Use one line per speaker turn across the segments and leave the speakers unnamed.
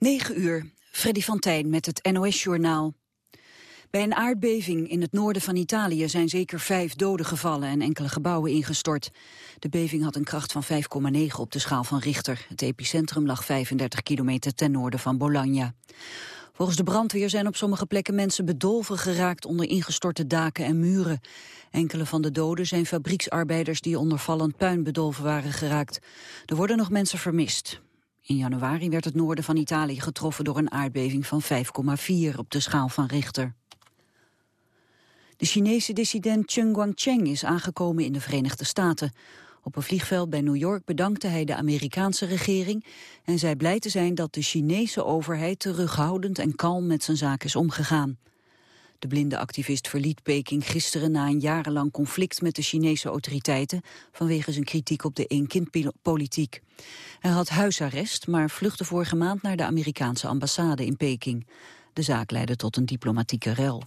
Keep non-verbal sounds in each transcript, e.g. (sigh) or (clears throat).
9 uur, Freddy van Tijn met het NOS-journaal. Bij een aardbeving in het noorden van Italië zijn zeker vijf doden gevallen en enkele gebouwen ingestort. De beving had een kracht van 5,9 op de schaal van Richter. Het epicentrum lag 35 kilometer ten noorden van Bologna. Volgens de brandweer zijn op sommige plekken mensen bedolven geraakt onder ingestorte daken en muren. Enkele van de doden zijn fabrieksarbeiders die onder vallend puin bedolven waren geraakt. Er worden nog mensen vermist. In januari werd het noorden van Italië getroffen door een aardbeving van 5,4 op de schaal van Richter. De Chinese dissident Cheng Guangcheng is aangekomen in de Verenigde Staten. Op een vliegveld bij New York bedankte hij de Amerikaanse regering en zei blij te zijn dat de Chinese overheid terughoudend en kalm met zijn zaak is omgegaan. De blinde activist verliet Peking gisteren na een jarenlang conflict met de Chinese autoriteiten vanwege zijn kritiek op de één-kind-politiek. Hij had huisarrest, maar vluchtte vorige maand naar de Amerikaanse ambassade in Peking. De zaak leidde tot een diplomatieke rel.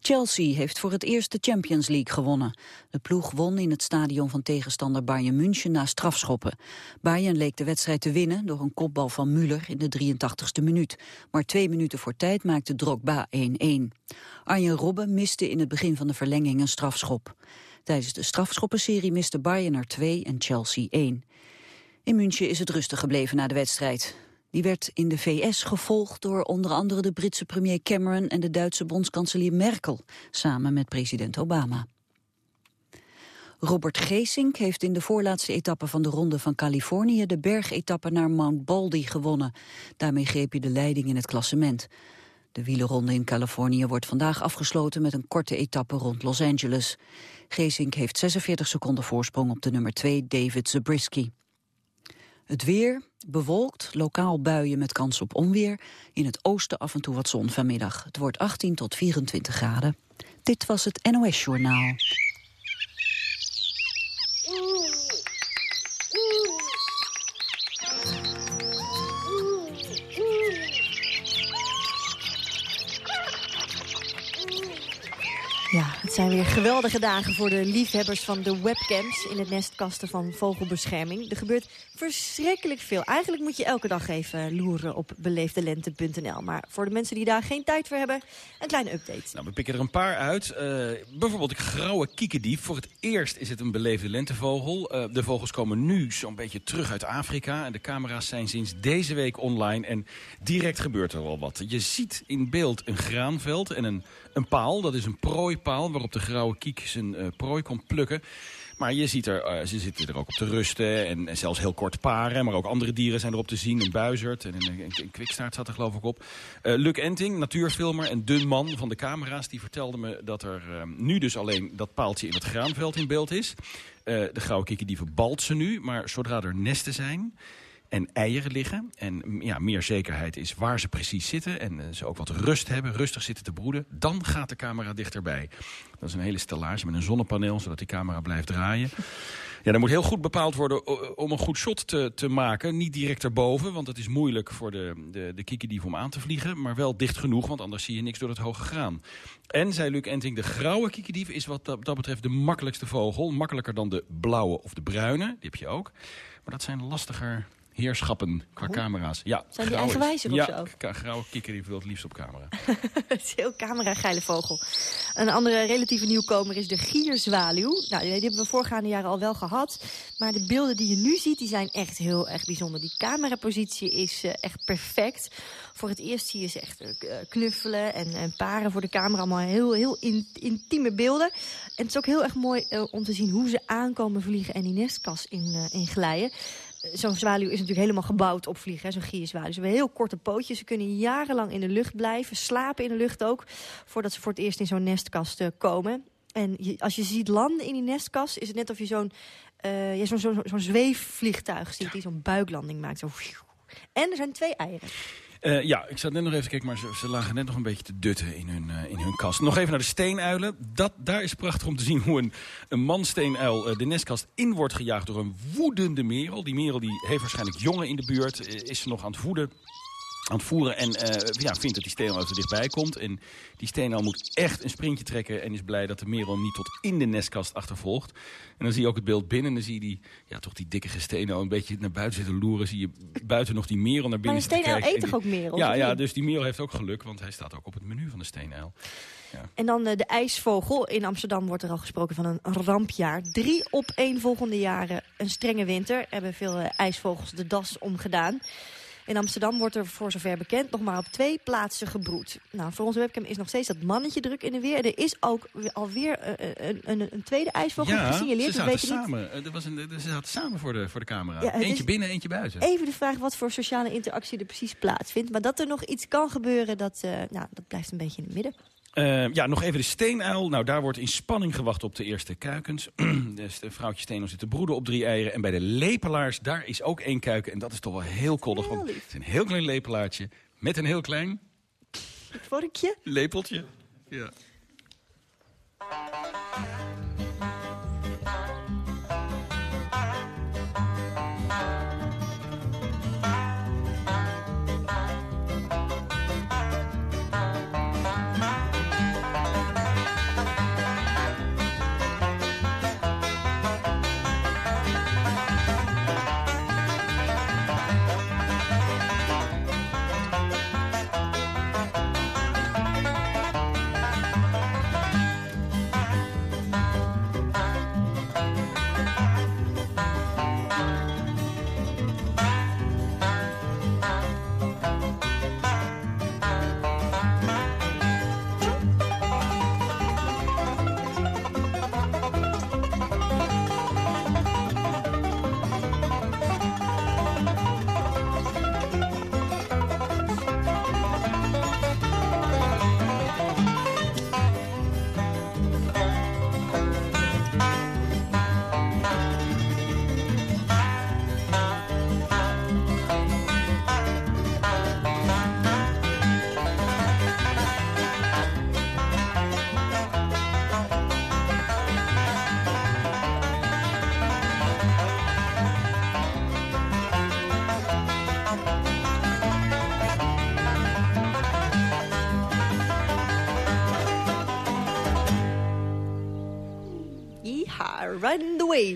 Chelsea heeft voor het eerst de Champions League gewonnen. De ploeg won in het stadion van tegenstander Bayern München na strafschoppen. Bayern leek de wedstrijd te winnen door een kopbal van Müller in de 83ste minuut. Maar twee minuten voor tijd maakte Drogba 1-1. Arjen Robben miste in het begin van de verlenging een strafschop. Tijdens de strafschoppenserie miste Bayern er twee en Chelsea 1. In München is het rustig gebleven na de wedstrijd. Die werd in de VS gevolgd door onder andere de Britse premier Cameron en de Duitse bondskanselier Merkel, samen met president Obama. Robert Geesink heeft in de voorlaatste etappe van de Ronde van Californië de bergetappe naar Mount Baldy gewonnen. Daarmee greep hij de leiding in het klassement. De wielerronde in Californië wordt vandaag afgesloten met een korte etappe rond Los Angeles. Geesink heeft 46 seconden voorsprong op de nummer 2 David Zabriskie. Het weer, bewolkt, lokaal buien met kans op onweer. In het oosten af en toe wat zon vanmiddag. Het wordt 18 tot 24 graden. Dit was het NOS Journaal.
Zijn weer geweldige dagen voor de liefhebbers van de webcams... in het nestkasten van vogelbescherming. Er gebeurt verschrikkelijk veel. Eigenlijk moet je elke dag even loeren op beleefdelente.nl. Maar voor de mensen die daar geen tijd voor hebben, een kleine update.
Nou, we pikken er een paar uit. Uh, bijvoorbeeld de grauwe kiekendief. Voor het eerst is het een beleefde lentevogel. Uh, de vogels komen nu zo'n beetje terug uit Afrika. En de camera's zijn sinds deze week online. En direct gebeurt er wel wat. Je ziet in beeld een graanveld en een, een paal. Dat is een prooipaal waarop de grauwe kiek zijn uh, prooi komt plukken. Maar je ziet er, uh, ze zitten er ook op te rusten. En, zelfs heel kort paren. Maar ook andere dieren zijn erop te zien. Een buizerd en een, een, kwikstaart zat er geloof ik op. Uh, Luc Enting, natuurfilmer en de man van de camera's... die vertelde me dat er nu dus alleen dat paaltje in het graanveld in beeld is. de grauwe kikkerdieven balt ze nu. Maar zodra er nesten zijn en eieren liggen. En ja, meer zekerheid is waar ze precies zitten. En uh, ze ook wat rust hebben, rustig zitten te broeden. Dan gaat de camera dichterbij. Dat is een hele stellage met een zonnepaneel, zodat die camera blijft draaien. Ja, dat moet heel goed bepaald worden om een goed shot te, te maken. Niet direct erboven, want het is moeilijk voor de, de, de kiekendief om aan te vliegen. Maar wel dicht genoeg, want anders zie je niks door het hoge graan. En, zei Luc Enting, de grauwe kiekendief is wat dat, dat betreft de makkelijkste vogel. Makkelijker dan de blauwe of de bruine, die heb je ook. Maar dat zijn lastiger heerschappen qua camera's. Ja,
Zijn die eigenwijzig of
ja, zo? grauwe kikker die wil het liefst op camera. (laughs)
het is heel camera-geile vogel. Een andere relatieve nieuwkomer is de gierzwaluw. Nou, die hebben we voorgaande jaren al wel gehad. Maar de beelden die je nu ziet, die zijn echt heel erg bijzonder. Die camerapositie is uh, echt perfect. Voor het eerst zie je ze echt uh, knuffelen en, en, paren voor de camera. Allemaal heel, heel in, intieme beelden. En het is ook heel erg mooi uh, om te zien hoe ze aankomen vliegen en die nestkas in, in glijden zo'n zwaluw is natuurlijk helemaal gebouwd op vliegen, zo'n gierzwaluw. Ze hebben heel korte pootjes, ze kunnen jarenlang in de lucht blijven, slapen in de lucht ook, voordat ze voor het eerst in zo'n nestkast uh, komen. En je, als je ziet landen in die nestkast, is het net of je zo'n uh, ja, zo'n zo, zo zweefvliegtuig ziet die zo'n buiklanding maakt. Zo. En er zijn twee eieren.
Uh, ja, ik zat net nog even te kijken, maar ze, lagen net nog een beetje te dutten in hun, uh, in hun kast. Nog even naar de steenuilen. Dat, daar is prachtig om te zien hoe een, een mansteenuil uh, de nestkast in wordt gejaagd door een woedende merel. Die merel die heeft waarschijnlijk jongen in de buurt, is ze nog aan het voeden. Aan het voeren en ja, vindt dat die steenel er dichtbij komt. En die steenel moet echt een sprintje trekken en is blij dat de merel niet tot in de nestkast achtervolgt. En dan zie je ook het beeld binnen en dan zie je die, ja, toch die dikke steenel een beetje naar buiten zitten loeren. Zie je buiten nog die merel naar binnen
Maar een steenel eet toch ook merel?
Ja, ja, dus die merel heeft ook geluk, want hij staat ook op het menu van de steenel. Ja.
En dan de ijsvogel. In Amsterdam wordt er al gesproken van een rampjaar. Drie op één volgende jaren een strenge winter. Hebben veel ijsvogels de das omgedaan. In Amsterdam wordt er voor zover bekend nog maar op twee plaatsen gebroed. Nou, voor onze webcam is nog steeds dat mannetje druk in de weer. Er is ook alweer een, een, een tweede ijsvogel
ja,
gesignaleerd.
Ze zaten, samen. Er was een, ze zaten samen voor de, voor de camera. eentje binnen, eentje buiten.
Even de vraag wat voor sociale interactie er precies plaatsvindt. Maar dat er nog iets kan gebeuren, dat, uh, nou, dat blijft een beetje in het midden.
Uh, ja, nog even de steenuil. Nou, daar wordt in spanning gewacht op de eerste kuikens. (clears throat) dus de vrouwtje steenuil zit te broeden op drie eieren. En bij de lepelaars, daar is ook één kuiken. En dat is toch wel heel koddig. Want het is een heel klein lepelaartje met een heel klein...
Vorkje?
Lepeltje, ja.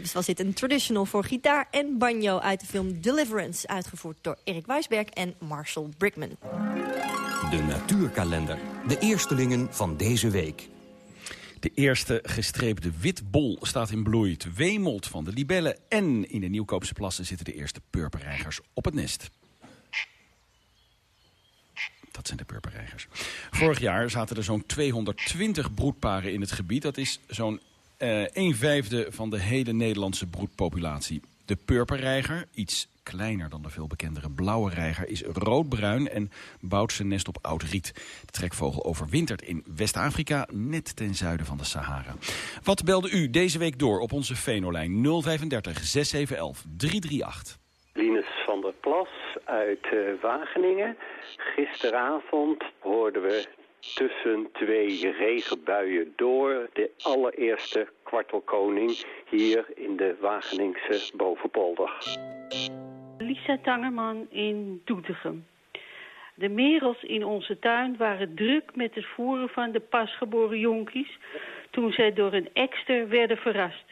Waves was dit een traditional voor gitaar en banjo uit de film Deliverance. Uitgevoerd door Erik Weisberg en Marshall Brickman.
De natuurkalender. De eerstelingen van deze week.
De eerste gestreepte witbol staat in bloei. Het wemelt van de libellen en in de Nieuwkoopse plassen zitten de eerste purperreigers op het nest. Dat zijn de purperreigers. Vorig jaar zaten er zo'n 220 broedparen in het gebied. Dat is zo'n uh, een vijfde van de hele Nederlandse broedpopulatie. De purperreiger, iets kleiner dan de veel bekendere blauwe reiger, is roodbruin en bouwt zijn nest op oud riet. De trekvogel overwintert in West-Afrika, net ten zuiden van de Sahara. Wat belde u deze week door op onze Venolijn 035 6711 338?
Linus van der Plas uit uh, Wageningen. Gisteravond hoorden we tussen twee regenbuien door de allereerste kwartelkoning hier in de Wageningse Bovenpolder.
Lisa Tangerman in Doetinchem. De merels in onze tuin waren druk met het voeren van de pasgeboren jonkies... toen zij door een ekster werden verrast.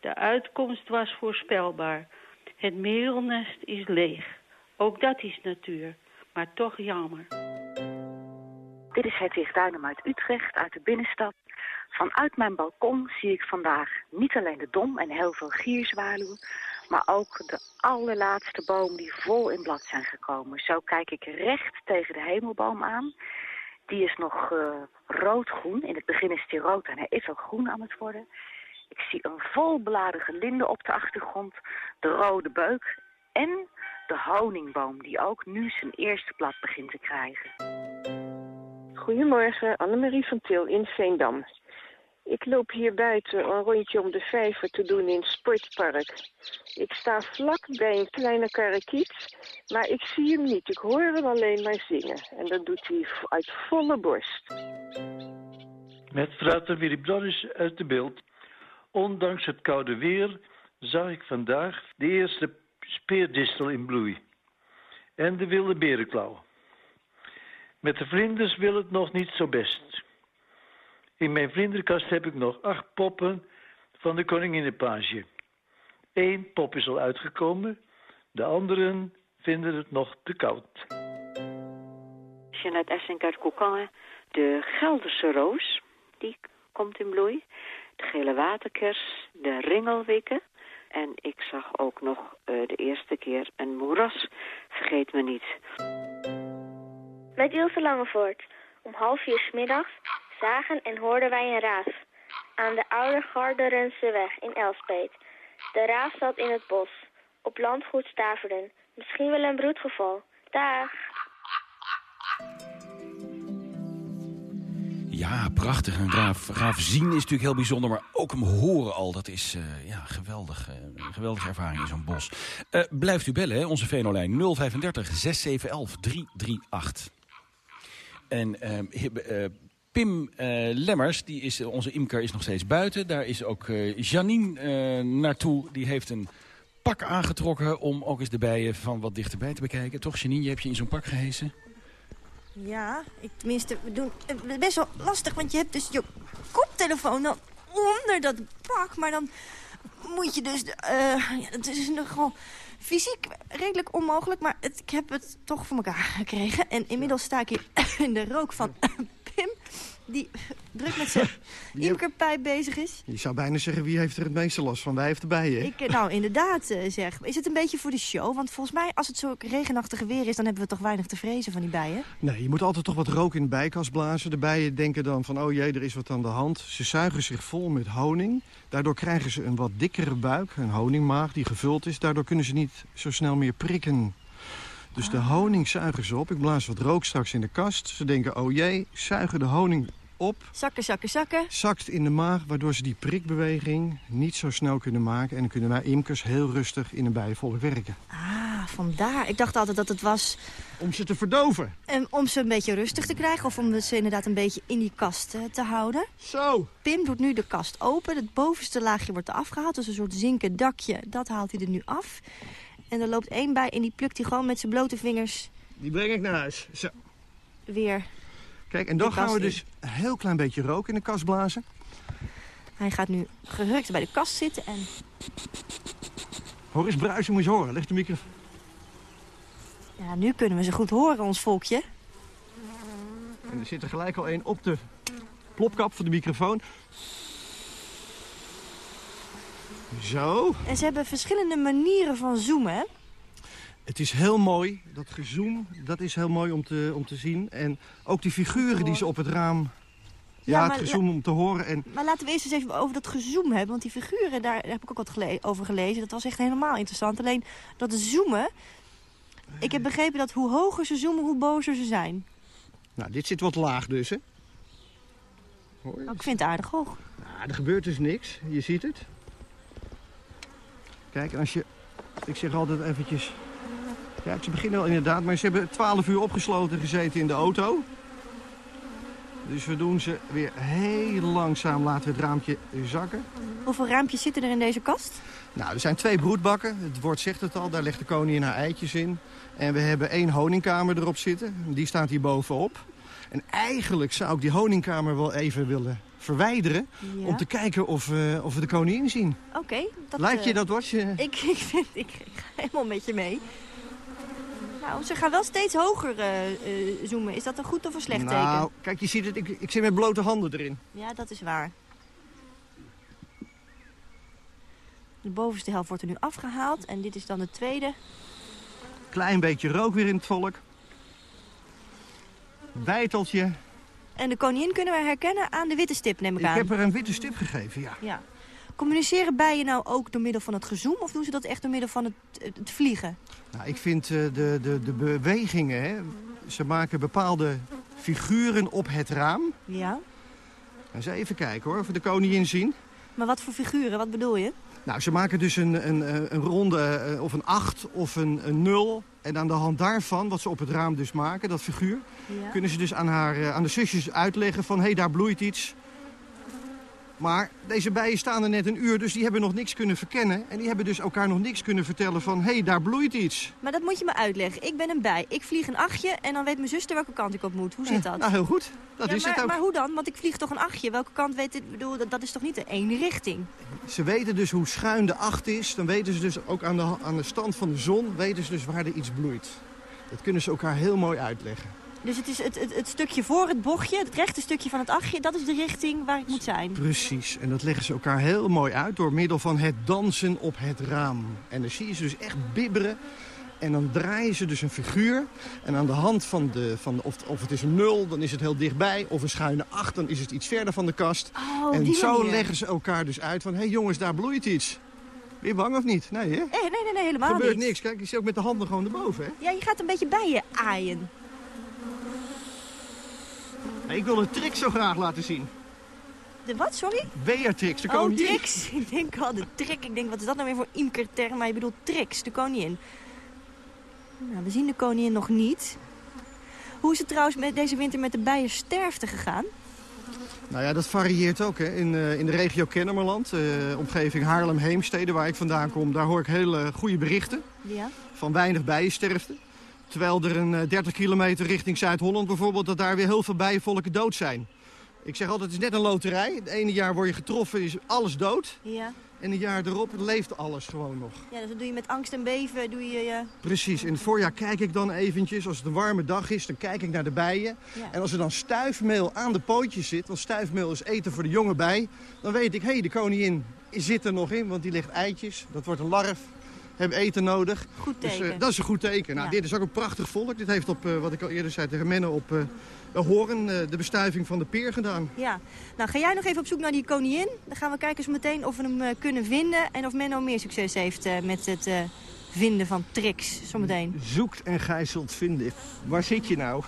De uitkomst was voorspelbaar. Het merelnest is leeg. Ook dat is natuur, maar toch jammer.
Dit is Hedwig Duinem uit Utrecht, uit de binnenstad. Vanuit mijn balkon zie ik vandaag niet alleen de dom en heel veel gierzwaluwen, maar ook de allerlaatste boom die vol in blad zijn gekomen. Zo kijk ik recht tegen de hemelboom aan. Die is nog uh, roodgroen. In het begin is die rood en hij is ook groen aan het worden. Ik zie een volbladige linde op de achtergrond, de rode beuk en de honingboom die ook nu zijn eerste blad begint te krijgen.
Goedemorgen, Annemarie van Til in Veendam. Ik loop hier buiten een rondje om de vijver te doen in het sportpark. Ik sta vlak bij een kleine karakiet, maar ik zie hem niet. Ik hoor hem alleen maar zingen. En dat doet hij uit volle borst.
Met frater Willy Brothers uit de beeld. Ondanks het koude weer zag ik vandaag de eerste speerdistel in bloei. En de wilde berenklauw. Met de vlinders wil het nog niet zo best. In mijn vlinderkast heb ik nog acht poppen van de koninginnenpage. Eén pop is al uitgekomen, de anderen vinden het nog te koud.
Jeanette Essink uit Koukan. De Gelderse roos, die komt in bloei. De gele waterkers, de ringelwikken. En ik zag ook nog uh, de eerste keer een moeras. Vergeet me niet.
Met Ilse Langevoort. Om half vier 's zagen en hoorden wij een raaf. Aan de oude Garderenseweg in Elspet. De raaf zat in het bos. Op landgoed Staverden. Misschien wel een broedgeval. Dag.
Ja, prachtig. Een raaf, raaf zien is natuurlijk heel bijzonder, maar ook hem horen al, dat is uh, ja, geweldig, uh, geweldige ervaring in zo'n bos. Uh, blijft u bellen, hè, onze Venolijn 035 6711 338. En Pim Lemmers, die is, onze imker, is nog steeds buiten. Daar is ook Janine naartoe, die heeft een pak aangetrokken om ook eens de bijen van wat dichterbij te bekijken. Toch, Janine, je hebt je in zo'n pak gehesen?
Ja, ik, tenminste, we doen best wel lastig, want je hebt dus je koptelefoon dan onder dat pak. Maar dan moet je dus, uh, is nog gewoon fysiek redelijk onmogelijk. Maar het, ik heb het toch voor elkaar gekregen. En inmiddels sta ik hier (laughs) in de rook van die (laughs) druk met zijn (laughs) imkerpijp bezig is.
Je zou bijna zeggen, wie heeft er het meeste last van? Wij heeft de bijen.
Ik, nou, inderdaad eh, zeg. Is het een beetje voor de show? Want volgens mij, als het zo regenachtig weer is... dan hebben we toch weinig te vrezen van die bijen?
Nee, je moet altijd toch wat rook in de bijkast blazen. De bijen denken dan van, oh jee, er is wat aan de hand. Ze zuigen zich vol met honing. Daardoor krijgen ze een wat dikkere buik, een honingmaag die gevuld is. Daardoor kunnen ze niet zo snel meer prikken. Dus de honing zuigen ze op. Ik blaas wat rook straks in de kast. Ze denken, oh jee, zuigen de honing op.
Zakken, zakken, zakken.
Zakt in de maag, waardoor ze die prikbeweging niet zo snel kunnen maken. En dan kunnen wij imkers heel rustig in een bijenvolk werken.
Ah, vandaar. Ik dacht altijd dat het was...
Om ze te verdoven.
En om ze een beetje rustig te krijgen. Of om ze inderdaad een beetje in die kast uh, te houden.
Zo.
Pim doet nu de kast open. Het bovenste laagje wordt er afgehaald. Dus een soort zinken dakje. Dat haalt hij er nu af. En er loopt één bij en die plukt hij gewoon met zijn blote vingers...
Die breng ik naar huis. Zo.
Weer
Kijk, en dan gaan we dus een heel klein beetje rook in de kast blazen.
Hij gaat nu gehurkt bij de kast zitten en...
Hoor eens bruisen, moet je horen. Leg de microfoon.
Ja, nu kunnen we ze goed horen, ons volkje.
En er zit er gelijk al één op de plopkap van de microfoon. Zo.
En ze hebben verschillende manieren van zoomen, hè?
Het is heel mooi, dat gezoom, dat is heel mooi om te, om te zien. En ook die figuren die ze op het raam... Ja, het gezoom om te horen. En...
Maar laten we eerst eens even over dat gezoom hebben. Want die figuren, daar, heb ik ook wat over gelezen. Dat was echt helemaal interessant. Alleen dat zoomen... Ik heb begrepen dat hoe hoger ze zoomen, hoe bozer ze zijn.
Nou, dit zit wat laag dus, hè?
Hoor? Nou, ik vind het aardig hoog.
Nou, er gebeurt dus niks. Je ziet het. Kijk, als je... Ik zeg altijd eventjes... Ja, ze beginnen wel inderdaad, maar ze hebben 12 uur opgesloten gezeten in de auto. Dus we doen ze weer heel langzaam, laten we het raampje zakken.
Hoeveel raampjes zitten er in deze kast?
Nou, er zijn twee broedbakken. Het woord zegt het al, daar legt de koningin haar eitjes in. En we hebben één honingkamer erop zitten. Die staat hier bovenop. En eigenlijk zou ik die honingkamer wel even willen verwijderen... om te kijken of, uh, of we de koningin zien.
Oké.
Lijkt je
uh,
dat wat je...
Ik, ik, (laughs) vind, ik, ik ga helemaal met je mee. Nou, ze gaan wel steeds hoger uh, uh, zoomen. Is dat een goed of een slecht
nou,
teken?
Nou, kijk, je ziet het. Ik, ik zit met blote handen erin.
Ja, dat is waar. De bovenste helft wordt er nu afgehaald. En dit is dan de tweede.
Klein beetje rook weer in het volk. Bijteltje.
En de koningin kunnen we herkennen aan de witte stip, neem ik,
ik
aan.
Ik heb er een witte stip gegeven, ja.
ja. Communiceren bijen nou ook door middel van het gezoom... of doen ze dat echt door middel van het, het vliegen?
Nou, ik vind uh, de, de, de bewegingen... Hè, ze maken bepaalde figuren op het raam.
Ja.
Eens even kijken hoor, of we de koningin zien.
Maar wat voor figuren? Wat bedoel je?
Nou, ze maken dus een, een, een ronde of een 8 of een, een 0. En aan de hand daarvan, wat ze op het raam dus maken, dat figuur... Ja. kunnen ze dus aan, haar, aan de zusjes uitleggen van... hé, hey, daar bloeit iets Maar deze bijen staan er net een uur, dus die hebben nog niks kunnen verkennen. En die hebben dus elkaar nog niks kunnen vertellen van... hé, hey, daar bloeit iets.
Maar dat moet je me uitleggen. Ik ben een bij. Ik vlieg een achtje en dan weet mijn zuster welke kant ik op moet. Hoe zit dat?
nou, heel goed. Dat
ja,
is
maar,
het ook.
maar hoe dan? Want ik vlieg toch een achtje. Welke kant weet ik? bedoel, dat, dat is toch niet de ene richting?
Ze weten dus hoe schuin de acht is. Dan weten ze dus ook aan de, aan de stand van de zon... weten ze dus waar er iets bloeit. Dat kunnen ze elkaar heel mooi uitleggen.
Dus het is het, het, het stukje voor het bochtje, het rechte stukje van het achtje... dat is de richting waar ik moet zijn.
Precies. En dat leggen ze elkaar heel mooi uit door middel van het dansen op het raam. En dan zie je ze dus echt bibberen. En dan draaien ze dus een figuur. En aan de hand van, de, van de, of, of het is een nul, dan is het heel dichtbij. Of een schuine acht, dan is het iets verder van de kast.
Oh,
en zo
manier.
leggen ze elkaar dus uit van... hé hey jongens, daar bloeit iets. Ben je bang of niet? Nee, hè?
Eh, nee, nee, nee, helemaal
gebeurt
niet.
niks. Kijk, je zit ook met de handen gewoon erboven, hè?
Ja, je gaat een beetje bij je aaien.
Ik wil een trick zo graag laten zien.
De wat, sorry?
Beatrix, de
Oh,
koningin.
tricks. (laughs) Ik denk al, de trick. Ik denk, wat is dat nou weer voor imkerterm? Maar je bedoelt tricks, de koningin. Nou, we zien de koningin nog niet. Hoe is het trouwens met deze winter met de bijensterfte gegaan?
Nou ja, dat varieert ook. Hè. In, eh, in de regio Kennemerland, eh, omgeving Haarlem-Heemstede, waar ik vandaan kom... daar hoor ik hele goede berichten
Ja.
van weinig bijensterfte. Terwijl er een eh, 30 kilometer richting Zuid-Holland bijvoorbeeld... dat daar weer heel veel bijenvolken dood zijn. Ik zeg altijd, het is net een loterij. Het ene jaar word je getroffen, is alles dood.
Ja.
En het jaar erop leeft alles gewoon nog.
Ja, dus dat doe je met angst en beven. Doe je, je...
Precies, in het voorjaar kijk ik dan eventjes, als het een warme dag is, dan kijk ik naar de bijen.
Ja.
En als er dan stuifmeel aan de pootjes zit, want stuifmeel is eten voor de jonge bij, dan weet ik, hé, hey, de koningin zit er nog in, want die legt eitjes. Dat wordt een larf, hebben eten nodig.
Goed
Dus, eh, dat is een goed teken. Nou,
Ja.
dit is ook een prachtig volk. Dit heeft op, eh, wat ik al eerder zei tegen Menno, op eh Horen eh, de bestuiving van de peer gedaan.
Ja. Nou, ga jij nog even op zoek naar die koningin. Dan gaan we kijken zo meteen of we hem eh, kunnen vinden. En of Menno meer succes heeft eh, met het eh, vinden van tricks. Zometeen.
Zoekt en gij zult vinden. Waar zit je nou?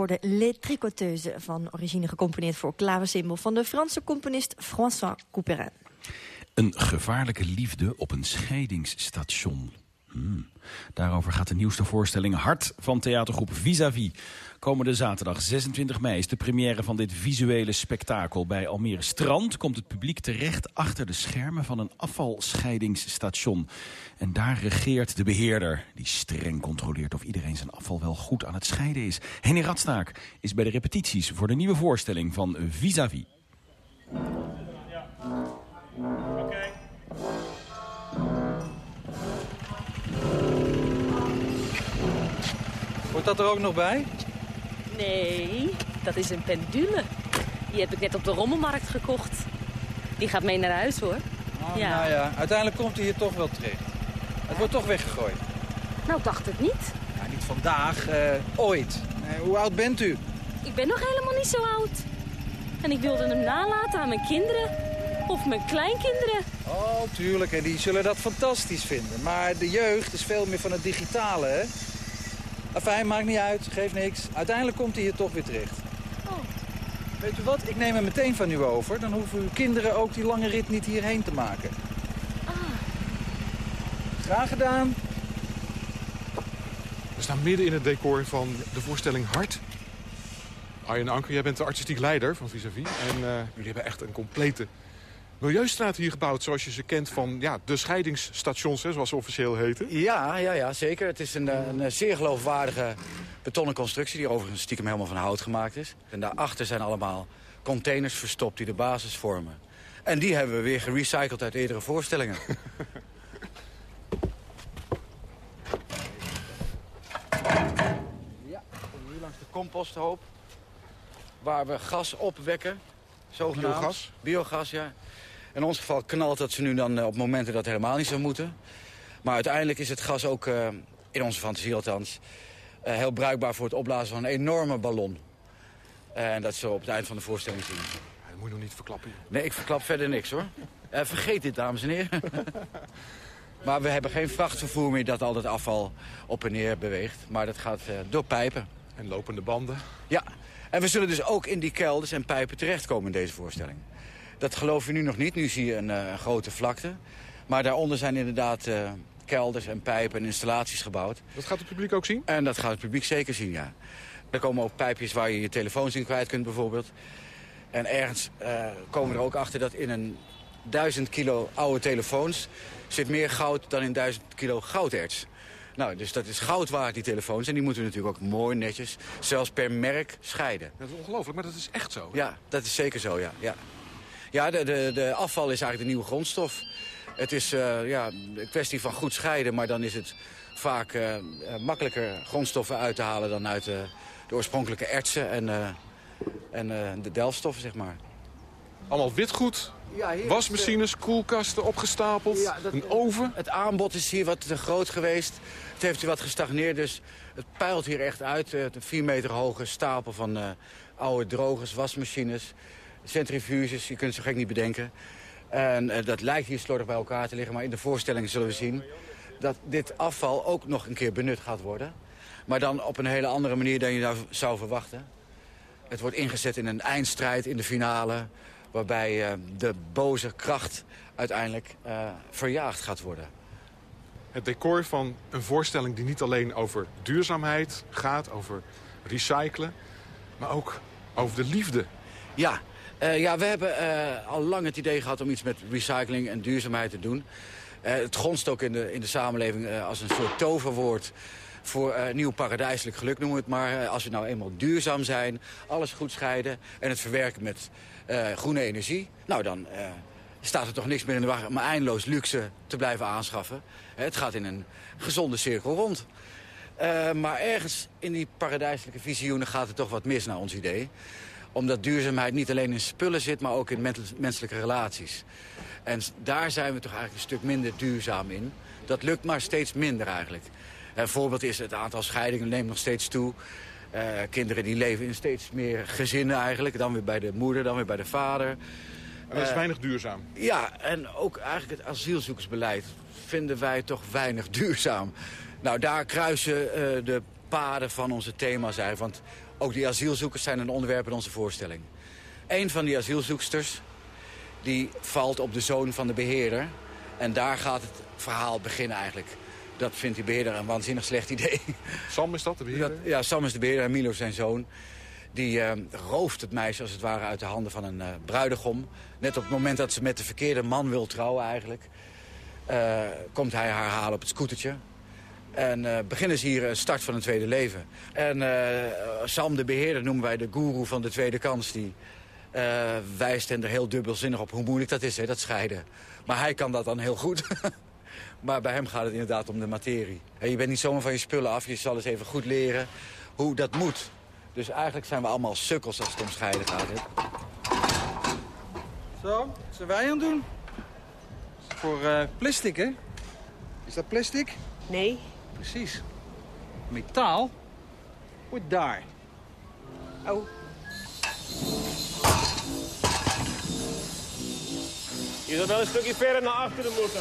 Hoorde Les Tricoteuses van origine gecomponeerd voor klaversymbol van de Franse componist François Couperin.
Een gevaarlijke liefde op een scheidingsstation. Hmm. Daarover gaat de nieuwste voorstelling Hart van theatergroep Vis-a-Vis. Komende zaterdag 26 mei is de première van dit visuele spektakel. Bij Almere Strand komt het publiek terecht achter de schermen van een afvalscheidingsstation. En daar regeert de beheerder, die streng controleert of iedereen zijn afval wel goed aan het scheiden is. Henny Radstaak is bij de repetities voor de nieuwe voorstelling van Vis-a-Vis.
Oké. Wordt dat er ook nog bij?
Nee, dat is een pendule. Die heb ik net op de rommelmarkt gekocht. Die gaat mee naar huis, hoor.
Oh,
Ja.
Nou ja, uiteindelijk komt hij hier toch wel terecht. Het wordt toch weggegooid.
Nou, ik dacht het niet.
Ja, niet vandaag, eh, ooit. Hoe oud bent u?
Ik ben nog helemaal niet zo oud. En ik wilde hem nalaten aan mijn kinderen. Of mijn kleinkinderen.
Oh, tuurlijk. En die zullen dat fantastisch vinden. Maar de jeugd is veel meer van het digitale, hè? Enfin, maakt niet uit. Geeft niks. Uiteindelijk komt hij hier toch weer terecht.
Oh.
Weet u wat? Ik neem hem meteen van u over. Dan hoeven uw kinderen ook die lange rit niet hierheen te maken.
Ah.
Graag gedaan.
We staan midden in het decor van de voorstelling Hart. Arjen Anker, jij bent de artistiek leider van Vis-a-Vis. En eh, jullie hebben echt een complete milieustraat hier gebouwd... zoals je ze kent van ja, de scheidingsstations, hè, zoals ze officieel heten.
Ja, ja, ja, zeker. Het is een, eh, een zeer geloofwaardige betonnen constructie... die overigens stiekem helemaal van hout gemaakt is. En daarachter zijn allemaal containers verstopt die de basis vormen. En die hebben we weer gerecycled uit eerdere voorstellingen. (laughs) ja, we nu langs de composthoop. Waar we gas opwekken. Zogenaamd.
Biogas?
Biogas, ja. In ons geval knalt dat ze nu dan eh, op momenten dat het helemaal niet zou moeten. Maar uiteindelijk is het gas ook, eh, in onze fantasie althans... eh, heel bruikbaar voor het opblazen van een enorme ballon. En dat zullen we op het eind van de voorstelling zien.
Dat moet je nog niet verklappen.
Nee, ik verklap verder niks, hoor. Vergeet dit, dames en heren. (laughs) maar we hebben geen vrachtvervoer meer dat al dat afval op en neer beweegt. Maar dat gaat eh, door pijpen.
En lopende banden.
Ja, en we zullen dus ook in die kelders en pijpen terechtkomen in deze voorstelling. Dat geloof je nu nog niet. Nu zie je een, eh, grote vlakte. Maar daaronder zijn inderdaad eh, kelders en pijpen en installaties gebouwd.
Dat gaat het publiek ook zien?
En dat gaat het publiek zeker zien, ja. Er komen ook pijpjes waar je je telefoons in kwijt kunt bijvoorbeeld. En ergens eh, komen we er ook achter dat in een duizend kilo oude telefoons... zit meer goud dan in duizend kilo gouderts. Nou, dus dat is goud waard, die telefoons. En die moeten we natuurlijk ook mooi netjes, zelfs per merk, scheiden.
Dat is ongelooflijk, maar dat is echt zo.
Ja, dat is zeker zo, ja. Ja, ja de, de, de afval is eigenlijk de nieuwe grondstof. Het is eh, ja, een kwestie van goed scheiden, maar dan is het vaak eh, eh, makkelijker grondstoffen uit te halen... dan uit de oorspronkelijke ertsen en, en de delfstoffen, zeg maar.
Allemaal witgoed,
Ja,
wasmachines, koelkasten opgestapeld,
Ja, dat-
een oven.
Het aanbod is hier wat te groot geweest. Het heeft hier wat gestagneerd, dus het peilt hier echt uit. Een vier meter hoge stapel van oude drogers, wasmachines, centrifuges. Je kunt zo gek niet bedenken. En eh, dat lijkt hier slordig bij elkaar te liggen. Maar in de voorstelling zullen we zien dat dit afval ook nog een keer benut gaat worden. Maar dan op een hele andere manier dan je nou zou verwachten. Het wordt ingezet in een eindstrijd in de finale... waarbij eh, de boze kracht uiteindelijk eh, verjaagd gaat worden.
Het decor van een voorstelling die niet alleen over duurzaamheid gaat, over recyclen, maar ook over de liefde.
Ja, eh, ja we hebben eh, al lang het idee gehad om iets met recycling en duurzaamheid te doen. Eh, het gonst ook in de, in de samenleving als een soort toverwoord voor nieuw paradijselijk geluk, noemen we het maar. Als we nou eenmaal duurzaam zijn, alles goed scheiden en het verwerken met groene energie... nou, dan staat er toch niks meer in de weg om eindeloos luxe te blijven aanschaffen. Het gaat in een gezonde cirkel rond. Maar ergens in die paradijselijke visioenen gaat het toch wat mis naar ons idee omdat duurzaamheid niet alleen in spullen zit, maar ook in mens- menselijke relaties. En daar zijn we toch eigenlijk een stuk minder duurzaam in. Dat lukt maar steeds minder eigenlijk. Een voorbeeld is het aantal scheidingen neemt nog steeds toe. Eh, kinderen die leven in steeds meer gezinnen eigenlijk. Dan weer bij de moeder, dan weer bij de vader.
En dat is
Eh,
weinig duurzaam.
ja, en ook eigenlijk het asielzoekersbeleid vinden wij toch weinig (laughs) duurzaam. Nou, daar kruisen eh, de paden van onze thema's eigenlijk. Want ook die asielzoekers zijn een onderwerp in onze voorstelling. Een van die asielzoeksters, die valt op de zoon van de beheerder. En daar gaat het verhaal beginnen eigenlijk. Dat vindt die beheerder een waanzinnig slecht idee.
Sam is dat, de beheerder?
Dat- ja, Sam is de beheerder en Milo zijn zoon. Die eh, rooft het meisje als het ware uit de handen van een eh, bruidegom. Net op het moment dat ze met de verkeerde man wil trouwen eigenlijk... eh, komt hij haar halen op het scootertje. En eh, beginnen ze hier een start van een tweede leven. En eh, Sam, de beheerder, noemen wij de goeroe van de tweede kans... die eh, wijst hen er heel dubbelzinnig op hoe moeilijk dat is, hè, dat scheiden. Maar hij kan dat dan heel goed. (laughs) Maar bij hem gaat het inderdaad om de materie. je bent niet zomaar van je spullen af. Je zal eens even goed leren hoe dat moet. Dus eigenlijk zijn we allemaal sukkels als het om scheiden gaat. Hè?
Zo, wat zijn wij aan het doen? Voor uh, plastic, hè? Is dat plastic?
Nee.
Precies. Metaal wordt daar.
Oh.
Je zou wel een stukje verder naar achteren moeten.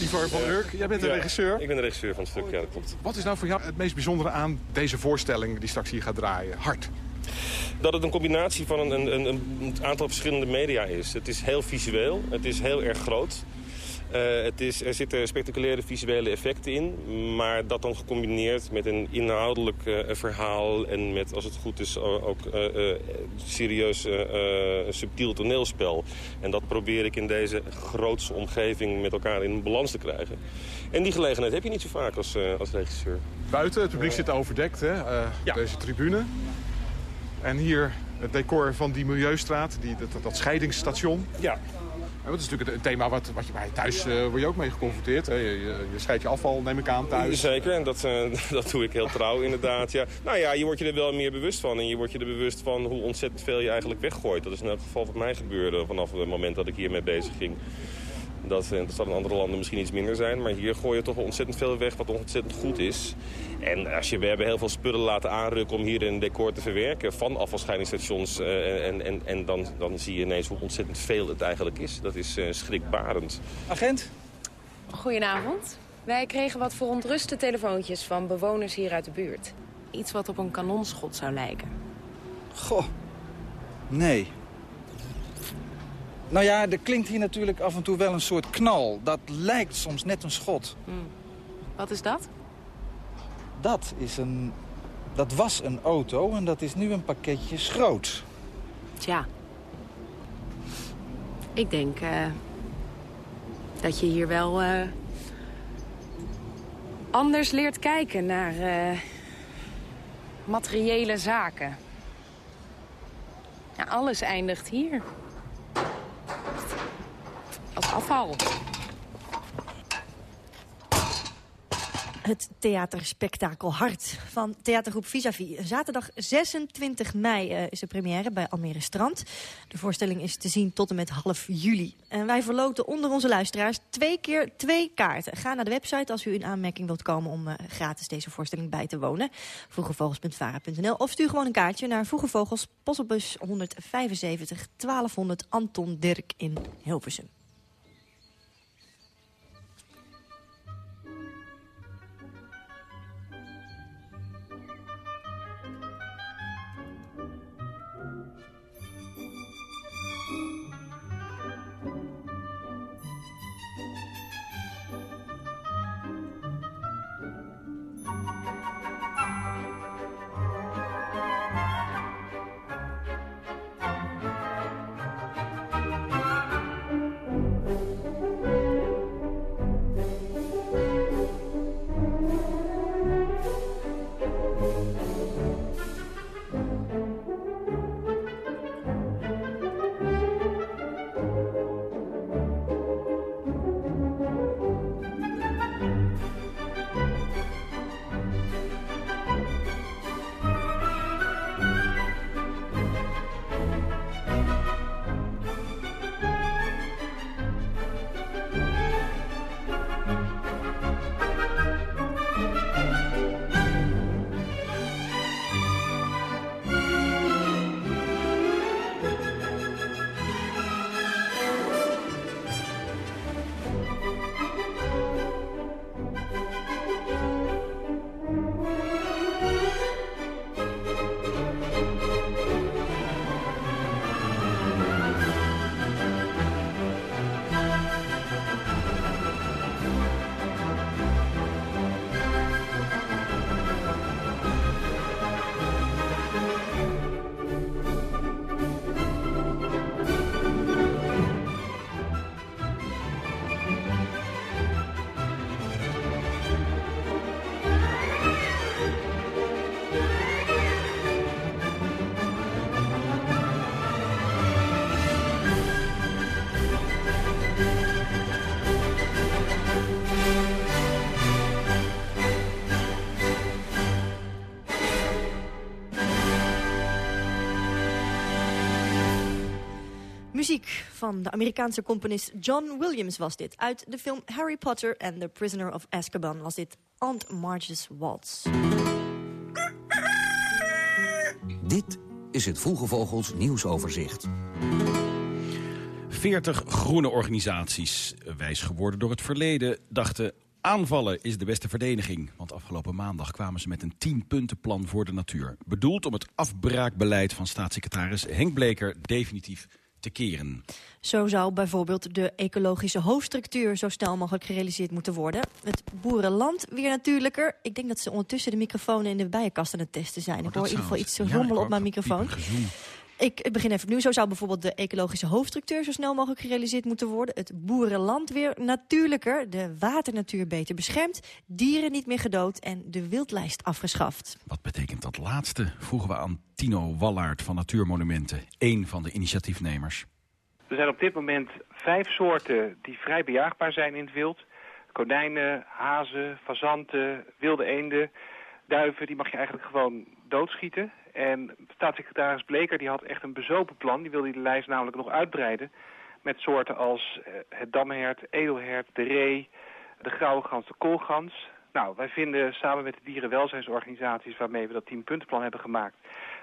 Ivar van Urk, jij bent de regisseur?
Ik ben de regisseur van het stuk, ja, dat klopt.
Wat is nou voor jou het meest bijzondere aan deze voorstelling die straks hier gaat draaien? Hart.
Dat het een combinatie van een, een, een aantal verschillende media is. Het is heel visueel, het is heel erg groot. Uh, het is, er zitten spectaculaire visuele effecten in. Maar dat dan gecombineerd met een inhoudelijk uh, verhaal... en met, als het goed is, ook uh, serieus subtiel toneelspel. En dat probeer ik in deze grootste omgeving met elkaar in balans te krijgen. En die gelegenheid heb je niet zo vaak als, als regisseur.
Buiten, het publiek zit overdekt, hè? Ja. Deze tribune. En hier het decor van die Milieustraat, die, dat, dat scheidingsstation.
Ja,
dat is natuurlijk een thema wat, wat je bij thuis uh, word je ook mee geconfronteerd. Hè? Je, je, scheidt je afval, neem ik aan, thuis.
Zeker, en dat, uh, (laughs) dat doe ik heel trouw inderdaad. Ja. Nou ja, je wordt je er wel meer bewust van. En je wordt je er bewust van hoe ontzettend veel je eigenlijk weggooit. Dat is in elk geval wat mij gebeurde vanaf het moment dat ik hiermee bezig ging. Dat, eh, dat zal in andere landen misschien iets minder zijn. Maar hier gooi je toch ontzettend veel weg wat ontzettend goed is. En als je, we hebben heel veel spullen laten aanrukken om hier een decor te verwerken van afvalscheidingsstations. Uh, en en, en dan, dan zie je ineens hoe ontzettend veel het eigenlijk is. Dat is uh, schrikbarend.
Agent?
Goedenavond. Wij kregen wat verontruste telefoontjes van bewoners hier uit de buurt. Iets wat op een kanonschot zou lijken.
Goh. Nee, nou ja, er klinkt hier natuurlijk af en toe wel een soort knal. Dat lijkt soms net een schot.
Hmm. Wat is dat?
Dat is een... Dat was een auto en dat is nu een pakketje schroot.
Tja. Ik denk uh, dat je hier wel uh, anders leert kijken naar uh, materiële zaken. Ja, alles eindigt hier als afval.
Het theaterspektakel Hart van theatergroep Visavi. Zaterdag 26 mei uh, is de première bij Almere Strand. De voorstelling is te zien tot en met half juli. En wij verloten onder onze luisteraars twee keer twee kaarten. Ga naar de website als u in aanmerking wilt komen om uh, gratis deze voorstelling bij te wonen. Vroegevogels.vara.nl of stuur gewoon een kaartje naar Vroegevogels, Postelbus 175 1200 Anton Dirk in Hilversum. Van de Amerikaanse componist John Williams was dit. Uit de film Harry Potter and the Prisoner of Azkaban was dit Aunt Marge's Waltz.
Dit is het Vroege Vogels nieuwsoverzicht.
40 groene organisaties, wijs geworden door het verleden, dachten aanvallen is de beste verdediging. Want afgelopen maandag kwamen ze met een 10-puntenplan voor de natuur. Bedoeld om het afbraakbeleid van staatssecretaris Henk Bleker definitief te keren.
Zo zou bijvoorbeeld de ecologische hoofdstructuur zo snel mogelijk gerealiseerd moeten worden. Het boerenland weer natuurlijker. Ik denk dat ze ondertussen de microfoon in de bijenkast aan het testen zijn. ik hoor in ieder geval iets rommelen op mijn microfoon. Ik begin even opnieuw. Zo zou bijvoorbeeld de ecologische hoofdstructuur zo snel mogelijk gerealiseerd moeten worden. Het boerenland weer natuurlijker. De waternatuur beter beschermd. Dieren niet meer gedood en de wildlijst afgeschaft.
Wat betekent dat laatste? Vroegen we aan Tino Wallaert van Natuurmonumenten. één van de initiatiefnemers.
Er zijn op dit moment vijf soorten die vrij bejaagbaar zijn in het wild. Konijnen, hazen, fazanten, wilde eenden, duiven. Die mag je eigenlijk gewoon doodschieten. En staatssecretaris Bleker die had echt een bezopen plan. Die wilde die lijst namelijk nog uitbreiden. Met soorten als eh, het damhert, edelhert, de ree, de grauwe gans, de koolgans. Nou, wij vinden samen met de dierenwelzijnsorganisaties waarmee we dat tienpuntenplan hebben gemaakt...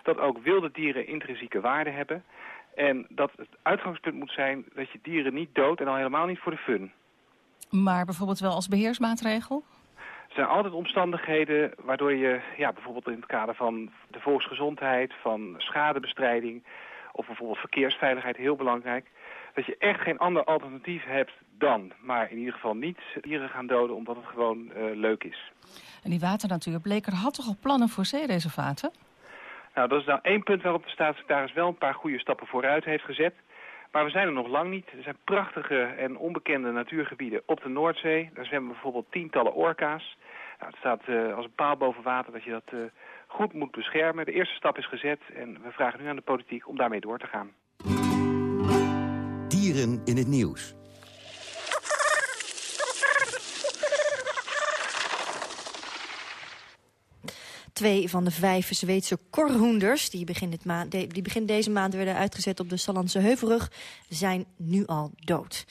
dat ook wilde dieren intrinsieke waarde hebben. En dat het uitgangspunt moet zijn dat je dieren niet doodt en al helemaal niet voor de fun.
Maar bijvoorbeeld wel als beheersmaatregel?
Er zijn altijd omstandigheden waardoor je ja, bijvoorbeeld in het kader van de volksgezondheid, van schadebestrijding of bijvoorbeeld verkeersveiligheid, heel belangrijk, dat je echt geen ander alternatief hebt dan. Maar in ieder geval niet dieren gaan doden omdat het gewoon uh, leuk is.
En die waternatuur, Bleker had toch al plannen voor zeereservaten?
Nou, dat is nou één punt waarop de staatssecretaris wel een paar goede stappen vooruit heeft gezet. Maar we zijn er nog lang niet. Er zijn prachtige en onbekende natuurgebieden op de Noordzee. Daar zwemmen bijvoorbeeld tientallen orka's. Het staat uh, als een paal boven water dat je dat uh, goed moet beschermen. De eerste stap is gezet en we vragen nu aan de politiek om daarmee door te gaan.
Dieren in het nieuws.
Twee van de vijf Zweedse korhoenders, die begin, dit maand, die begin deze maand werden uitgezet op de Sallandse Heuvelrug, zijn nu al dood.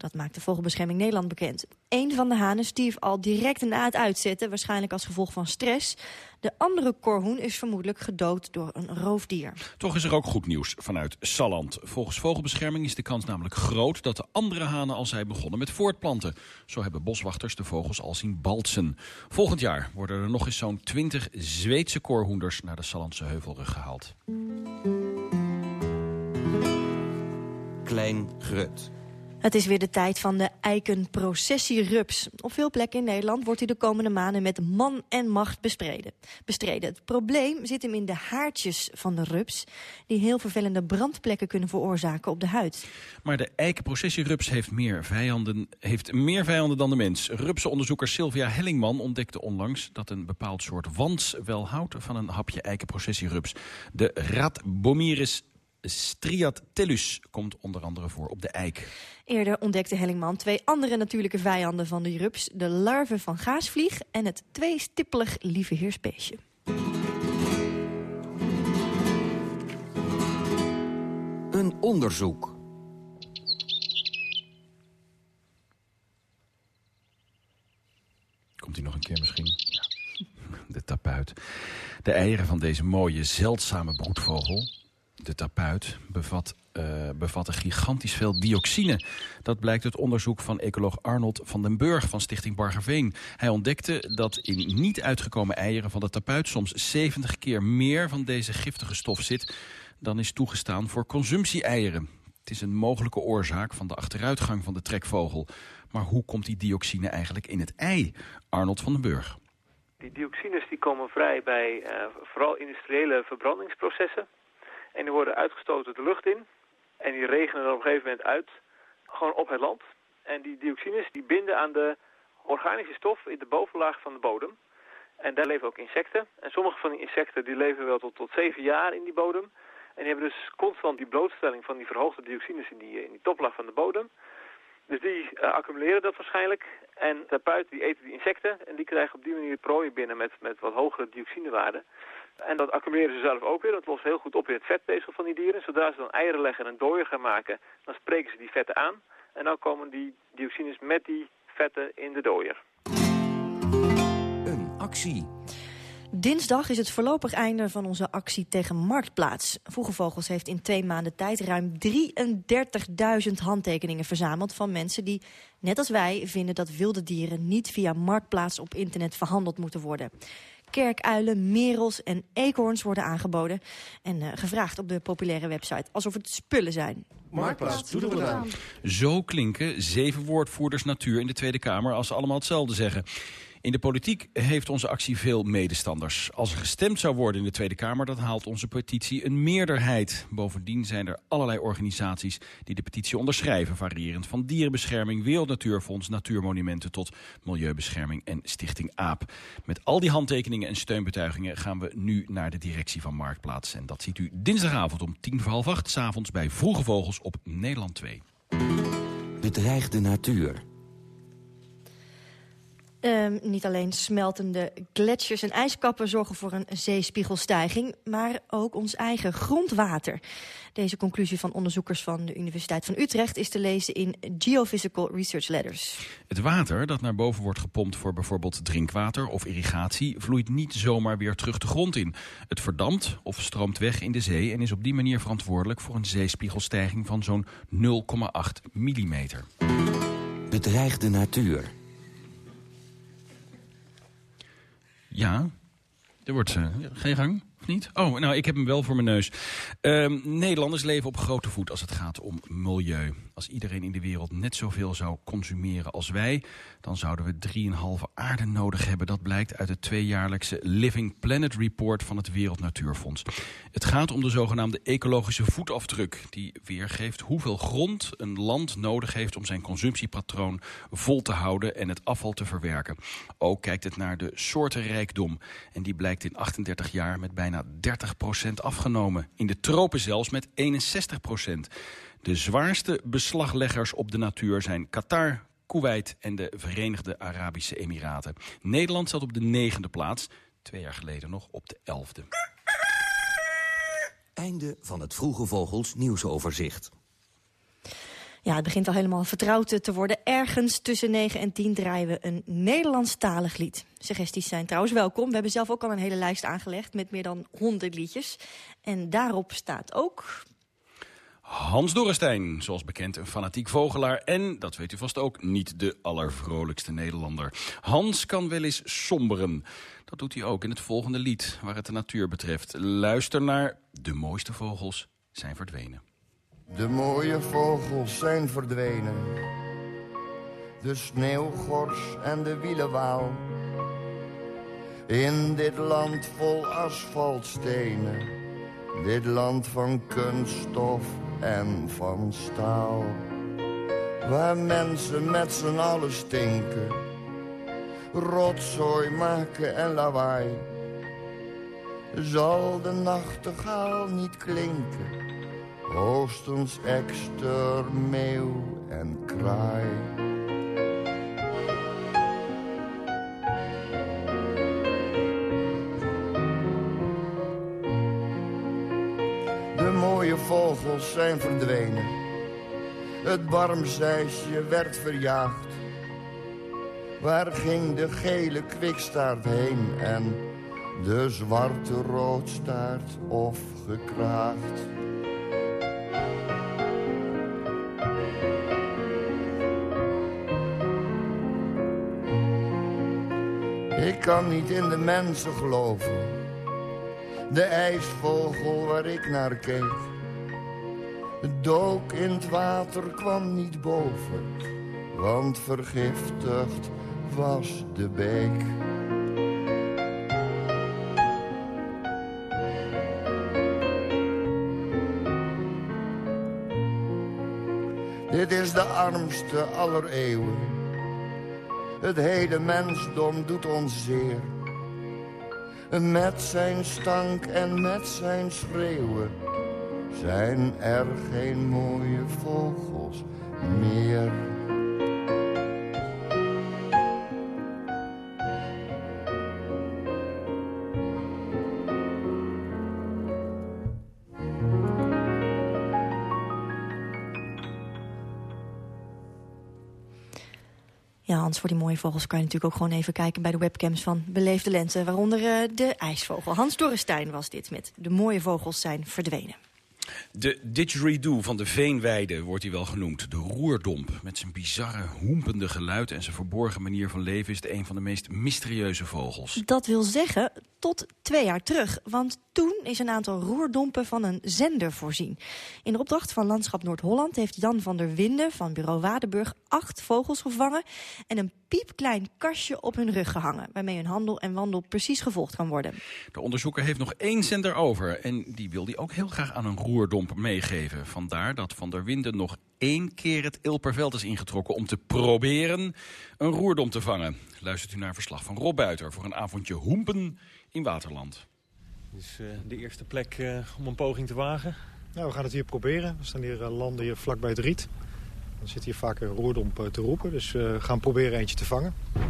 Dat maakt de Vogelbescherming Nederland bekend. Een van de hanen stierf al direct na het uitzetten, waarschijnlijk als gevolg van stress. De andere korhoen is vermoedelijk gedood door een roofdier.
Toch is er ook goed nieuws vanuit Salland. Volgens Vogelbescherming is de kans namelijk groot dat de andere hanen al zijn begonnen met voortplanten. Zo hebben boswachters de vogels al zien baltsen. Volgend jaar worden er nog eens zo'n 20 Zweedse korhoenders naar de Sallandse heuvelrug gehaald.
Klein Grut.
Het is weer de tijd van de eikenprocessierups. Op veel plekken in Nederland wordt hij de komende maanden met man en macht bespreden. bestreden. Het probleem zit hem in de haartjes van de rups... die heel vervelende brandplekken kunnen veroorzaken op de huid.
Maar de eikenprocessierups heeft meer vijanden, heeft meer vijanden dan de mens. Rupsenonderzoeker Sylvia Hellingman ontdekte onlangs... dat een bepaald soort wans wel houdt van een hapje eikenprocessierups. De Radbomiris Striatellus komt onder andere voor op de eik.
Eerder ontdekte Hellingman twee andere natuurlijke vijanden van de rups. De larve van gaasvlieg en het tweestippelig lieveheersbeestje.
Een onderzoek.
Komt hij nog een keer misschien? Ja. (laughs) De tapuit. De eieren van deze mooie, zeldzame broedvogel de tapuit bevat, uh, gigantisch veel dioxine. Dat blijkt uit onderzoek van ecoloog Arnold van den Burg van Stichting Bargeveen. Hij ontdekte dat in niet uitgekomen eieren van de tapuit... soms 70 keer meer van deze giftige stof zit... dan is toegestaan voor consumptie-eieren. Het is een mogelijke oorzaak van de achteruitgang van de trekvogel. Maar hoe komt die dioxine eigenlijk in het ei? Arnold van den Burg.
Die dioxines die komen vrij bij uh, vooral industriële verbrandingsprocessen. En die worden uitgestoten de lucht in. En die regenen er op een gegeven moment uit. Gewoon op het land. En die dioxines die binden aan de organische stof in de bovenlaag van de bodem. En daar leven ook insecten. En sommige van die insecten die leven wel tot, tot zeven jaar in die bodem. En die hebben dus constant die blootstelling van die verhoogde dioxines in die, in die toplaag van de bodem. Dus die uh, accumuleren dat waarschijnlijk. En tapuiten die eten die insecten. En die krijgen op die manier prooien binnen met, met wat hogere dioxinewaarden. En dat accumuleren ze zelf ook weer. Dat lost heel goed op in het vetweefsel van die dieren. Zodra ze dan eieren leggen en een dooier gaan maken, dan spreken ze die vetten aan. En dan komen die dioxines met die vetten in de dooier.
Een actie.
Dinsdag is het voorlopig einde van onze actie tegen Marktplaats. Vroege Vogels heeft in twee maanden tijd ruim 33.000 handtekeningen verzameld... van mensen die, net als wij, vinden dat wilde dieren niet via Marktplaats op internet verhandeld moeten worden. Kerkuilen, merels en eekhoorns worden aangeboden en uh, gevraagd op de populaire website. Alsof het spullen zijn.
Marktplaats, doe er aan.
Zo klinken zeven woordvoerders natuur in de Tweede Kamer als ze allemaal hetzelfde zeggen. In de politiek heeft onze actie veel medestanders. Als er gestemd zou worden in de Tweede Kamer, dan haalt onze petitie een meerderheid. Bovendien zijn er allerlei organisaties die de petitie onderschrijven, variërend van dierenbescherming, Wereldnatuurfonds, Natuurmonumenten tot Milieubescherming en Stichting AAP. Met al die handtekeningen en steunbetuigingen gaan we nu naar de directie van Marktplaats. En dat ziet u dinsdagavond om tien voor half acht, s avonds bij Vroege Vogels op Nederland 2.
Bedreigde natuur.
Um, niet alleen smeltende gletsjers en ijskappen zorgen voor een zeespiegelstijging... maar ook ons eigen grondwater. Deze conclusie van onderzoekers van de Universiteit van Utrecht... is te lezen in Geophysical Research Letters.
Het water dat naar boven wordt gepompt voor bijvoorbeeld drinkwater of irrigatie... vloeit niet zomaar weer terug de grond in. Het verdampt of stroomt weg in de zee... en is op die manier verantwoordelijk voor een zeespiegelstijging van zo'n 0,8 millimeter.
Bedreigde natuur.
Ja, er wordt uh, geen gang. Of niet? Oh, nou, ik heb hem wel voor mijn neus. Uh, Nederlanders leven op grote voet als het gaat om milieu. Als iedereen in de wereld net zoveel zou consumeren als wij... dan zouden we 3,5 aarde nodig hebben. Dat blijkt uit het tweejaarlijkse Living Planet Report van het Wereld Natuurfonds. Het gaat om de zogenaamde ecologische voetafdruk... die weergeeft hoeveel grond een land nodig heeft... om zijn consumptiepatroon vol te houden en het afval te verwerken. Ook kijkt het naar de soortenrijkdom. En die blijkt in 38 jaar met bijna 30% afgenomen. In de tropen zelfs met 61 De zwaarste beslagleggers op de natuur zijn Qatar, Kuwait en de Verenigde Arabische Emiraten. Nederland zat op de negende plaats, twee jaar geleden nog op de elfde.
Einde van het Vroege Vogels nieuwsoverzicht.
Ja, het begint al helemaal vertrouwd te worden. Ergens tussen 9 en 10 draaien we een Nederlandstalig lied. Suggesties zijn trouwens welkom. We hebben zelf ook al een hele lijst aangelegd met meer dan 100 liedjes. En daarop staat ook...
Hans Dorrestein, zoals bekend een fanatiek vogelaar... en, dat weet u vast ook, niet de allervrolijkste Nederlander. Hans kan wel eens somberen. Dat doet hij ook in het volgende lied, waar het de natuur betreft. Luister naar De mooiste vogels zijn verdwenen.
De mooie vogels zijn verdwenen. De sneeuwgors en de wielenwaal. In dit land vol asfaltstenen. Dit land van kunststof en van staal. Waar mensen met z'n allen stinken. Rotzooi maken en lawaai. Zal de nachtegaal niet klinken hoogstens ekster, meeuw en kraai. Mooie vogels zijn verdwenen. Het barmzeisje werd verjaagd. Waar ging de gele kwikstaart heen en de zwarte roodstaart of gekraagd? Ik kan niet in de mensen geloven. De ijsvogel waar ik naar keek. Dook in het water, kwam niet boven. Want vergiftigd was de beek. Dit is de armste aller eeuwen het hele mensdom doet ons zeer. Met zijn stank en met zijn schreeuwen zijn er geen mooie vogels meer.
Ja, Hans, voor die mooie vogels kan je natuurlijk ook gewoon even kijken... bij de webcams van Beleefde Lente, waaronder eh, de ijsvogel. Hans Dorrestein was dit met De mooie vogels zijn verdwenen.
De didgeridoo van de Veenweide wordt hij wel genoemd. De roerdomp. Met zijn bizarre, hoempende geluid en zijn verborgen manier van leven... is het een van de meest mysterieuze vogels.
Dat wil zeggen, tot twee jaar terug. Want toen is een aantal roerdompen van een zender voorzien. In de opdracht van Landschap Noord-Holland heeft Jan van der Winden... van bureau Wadenburg acht vogels gevangen... en een piepklein kastje op hun rug gehangen... waarmee hun handel en wandel precies gevolgd kan worden.
De onderzoeker heeft nog één zender over... en die wil hij ook heel graag aan een roerdomp meegeven. Vandaar dat Van der Winden nog één keer het Ilperveld is ingetrokken... om te proberen een roerdomp te vangen. Luistert u naar verslag van Rob Buiter... voor een avondje hoempen in Waterland.
Dit is uh, de eerste plek uh, om een poging te wagen.
Nou, we gaan het hier proberen. We staan hier uh, landen hier vlakbij het riet. Dan zit hier vaak een roerdomp te roepen. Dus we gaan proberen eentje te vangen.
Oh,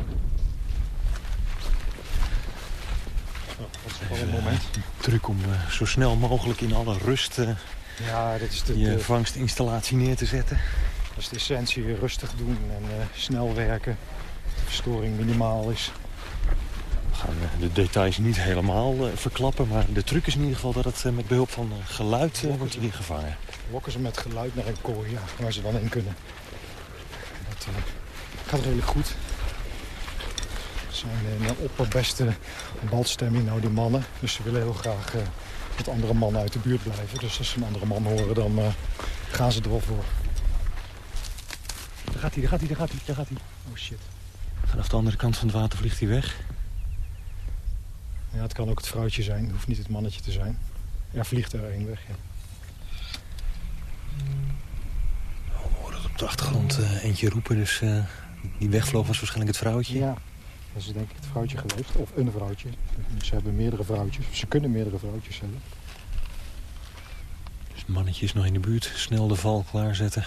dat is wel een moment. truc om zo snel mogelijk in alle rust
ja, dat is de,
je vangstinstallatie neer te zetten.
Dat is de essentie. Rustig doen en snel werken. De verstoring minimaal is
gaan de details niet helemaal verklappen. Maar de truc is in ieder geval dat het met behulp van geluid wordt hier gevangen.
Lokken ze met geluid naar een kooi, ja, waar ze dan in kunnen. Dat gaat redelijk goed. Ze zijn in een opperbeste balstemming, nou die mannen. Dus ze willen heel graag dat andere mannen uit de buurt blijven. Dus als ze een andere man horen, dan gaan ze er wel voor.
Daar gaat hij, daar gaat hij, daar gaat hij, daar gaat hij.
Oh shit.
Vanaf de andere kant van het water vliegt hij weg.
Ja, het kan ook het vrouwtje zijn. Het hoeft niet het mannetje te zijn. Ja, vliegt er één weg, ja.
Oh, we horen op de achtergrond uh, eentje roepen, dus uh, die wegvloog was waarschijnlijk het vrouwtje.
Ja, dat is denk ik het vrouwtje geweest. Of een vrouwtje. Ze hebben meerdere vrouwtjes. Ze kunnen meerdere vrouwtjes hebben.
Dus het mannetje is nog in de buurt. Snel de val klaarzetten.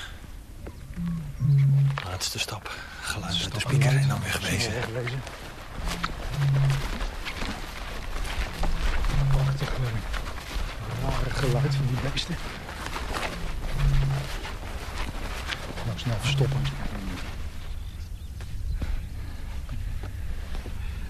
Laatste stap. Geluid uit de speaker en dan wegwezen. wegwezen.
Prachtig rare geluid van die beesten. Nou, snel verstoppen.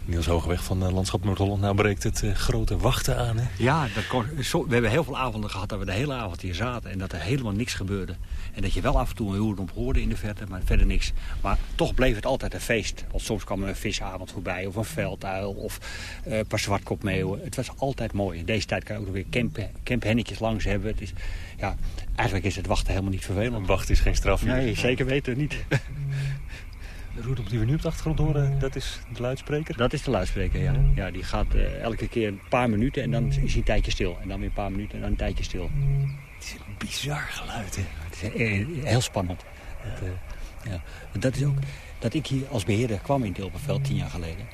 Niels Hogeweg van Landschap Noord-Holland. Nou breekt het uh, grote wachten aan, hè?
Ja, dat kon, zo, we hebben heel veel avonden gehad dat we de hele avond hier zaten... en dat er helemaal niks gebeurde. En dat je wel af en toe een huurdomp hoorde in de verte, maar verder niks. Maar toch bleef het altijd een feest. Want soms kwam er een visavond voorbij, of een velduil, of uh, een paar zwartkopmeeuwen. Het was altijd mooi. In deze tijd kan je ook nog weer camp, camphennetjes langs hebben. Het is, ja, eigenlijk is het wachten helemaal niet vervelend.
Wachten is geen straf.
Nee, zeker weten niet. (laughs)
De route die we nu op de achtergrond horen, dat is de luidspreker?
Dat is de luidspreker, ja. ja die gaat uh, elke keer een paar minuten en dan is hij een tijdje stil. En dan weer een paar minuten en dan een tijdje stil.
Het is een bizar geluid, hè?
Het is eh, heel spannend. Dat, uh, ja. dat is ook dat ik hier als beheerder kwam in Dilperveld tien jaar geleden.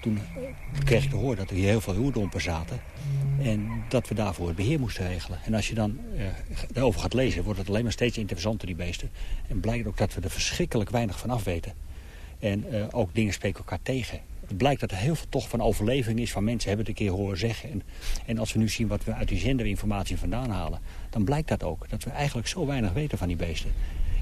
Toen kreeg ik te horen dat er hier heel veel huurdompen zaten. En dat we daarvoor het beheer moesten regelen. En als je dan uh, daarover gaat lezen, wordt het alleen maar steeds interessanter, die beesten. En blijkt ook dat we er verschrikkelijk weinig van af weten. En uh, ook dingen spreken elkaar tegen. Het blijkt dat er heel veel toch van overleving is. Van mensen hebben het een keer horen zeggen. En, en als we nu zien wat we uit die zenderinformatie vandaan halen... dan blijkt dat ook. Dat we eigenlijk zo weinig weten van die beesten.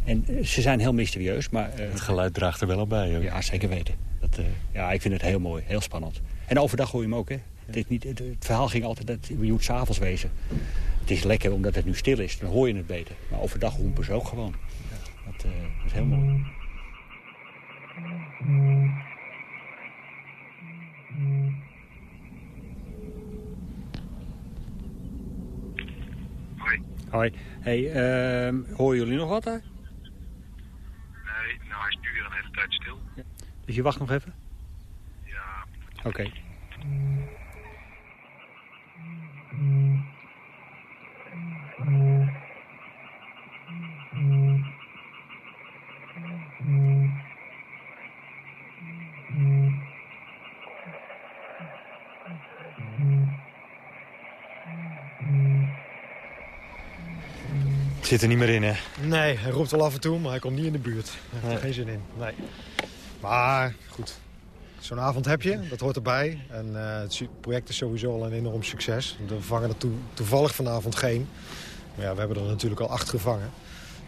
En uh, ze zijn heel mysterieus. Maar,
uh, het geluid draagt er wel op bij. Hoor.
Ja, zeker weten. Dat, ja, ik vind het heel mooi. Heel spannend. En overdag hoor je hem ook. Hè? Het, is niet, het, het, verhaal ging altijd dat je moet s'avonds wezen. Het is lekker omdat het nu stil is. Dan hoor je het beter. Maar overdag hoempen ze ook gewoon. Dat, dat is heel mooi.
Hoi.
Hoi. Hey, uh, horen jullie nog wat daar?
Nee, nou hij is nu weer een hele tijd stil.
Ja. Dus je wacht nog even?
Ja.
Oké. Okay.
Zit er niet meer in, hè?
Nee, hij roept wel af en toe, maar hij komt niet in de buurt. Hij heeft er geen zin in, nee. Maar, goed. Zo'n avond heb je, dat hoort erbij. En uh, het project is sowieso al een enorm succes. We vangen er to toevallig vanavond geen. Maar ja, we hebben er natuurlijk al acht gevangen.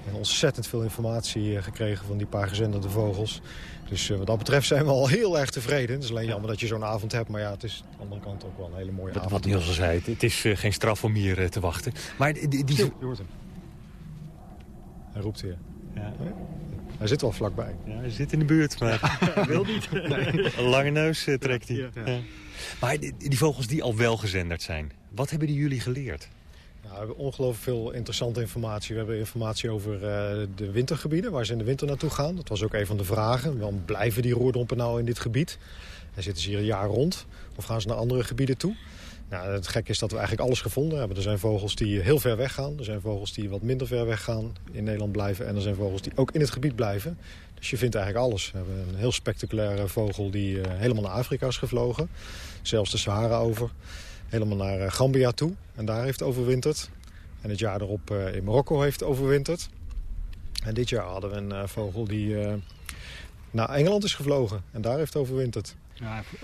En ontzettend veel informatie eh, gekregen van die paar gezenderde vogels. Dus eh, wat dat betreft zijn we al heel erg tevreden. Het is alleen jammer dat je zo'n avond hebt. Maar ja, het is aan de andere kant ook wel een hele mooie
Wat,
avond.
wat Niels al zei, het- is eh, geen straf om hier eh, te wachten. Maar die, die, die-
Stil, je hoort hem. Hij roept weer.
Ja.
Hij zit wel vlakbij.
Ja, hij zit in de buurt, maar hij wil niet. (laughs)
Nee.
Een lange neus eh, trekt hij.
Ja.
Ja. Maar die, die vogels die al wel gezenderd zijn, wat hebben die jullie geleerd?
Nou, we hebben ongelooflijk veel interessante informatie. We hebben informatie over eh, de wintergebieden, waar ze in de winter naartoe gaan. Dat was ook een van de vragen. Waarom blijven die roerdompen nou in dit gebied? En zitten ze hier een jaar rond? Of gaan ze naar andere gebieden toe? Nou, het gekke is dat we eigenlijk alles gevonden hebben. Er zijn vogels die heel ver weg gaan. Er zijn vogels die wat minder ver weg gaan, in Nederland blijven. En er zijn vogels die ook in het gebied blijven. Dus je vindt eigenlijk alles. We hebben een heel spectaculaire vogel die eh, helemaal naar Afrika is gevlogen. Zelfs de Sahara over. Helemaal naar eh, Gambia toe. En daar heeft overwinterd. En het jaar erop eh, in Marokko heeft overwinterd. En dit jaar hadden we een vogel die naar Engeland is gevlogen. En daar heeft overwinterd.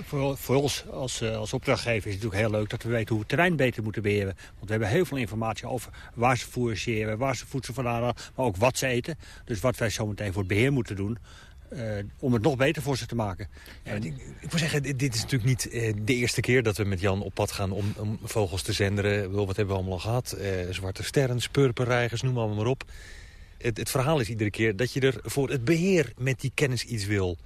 Voor, voor ons als, eh, als opdrachtgever is het natuurlijk heel leuk dat we weten hoe we het terrein beter moeten beheren. Want we hebben heel veel informatie over waar ze fourageren, waar ze voedsel vandaan halen, maar ook wat ze eten. Dus wat wij zometeen voor het beheer moeten doen, eh, om het nog beter voor ze te maken.
ik, ik moet zeggen, dit is natuurlijk niet eh, de eerste keer dat we met Jan op pad gaan om, om vogels te zenderen. Wat hebben we allemaal al gehad? Eh, zwarte sterren, spurpenreigers, noem allemaal maar op. Het, het verhaal is iedere keer dat je er voor het beheer met die kennis iets wil.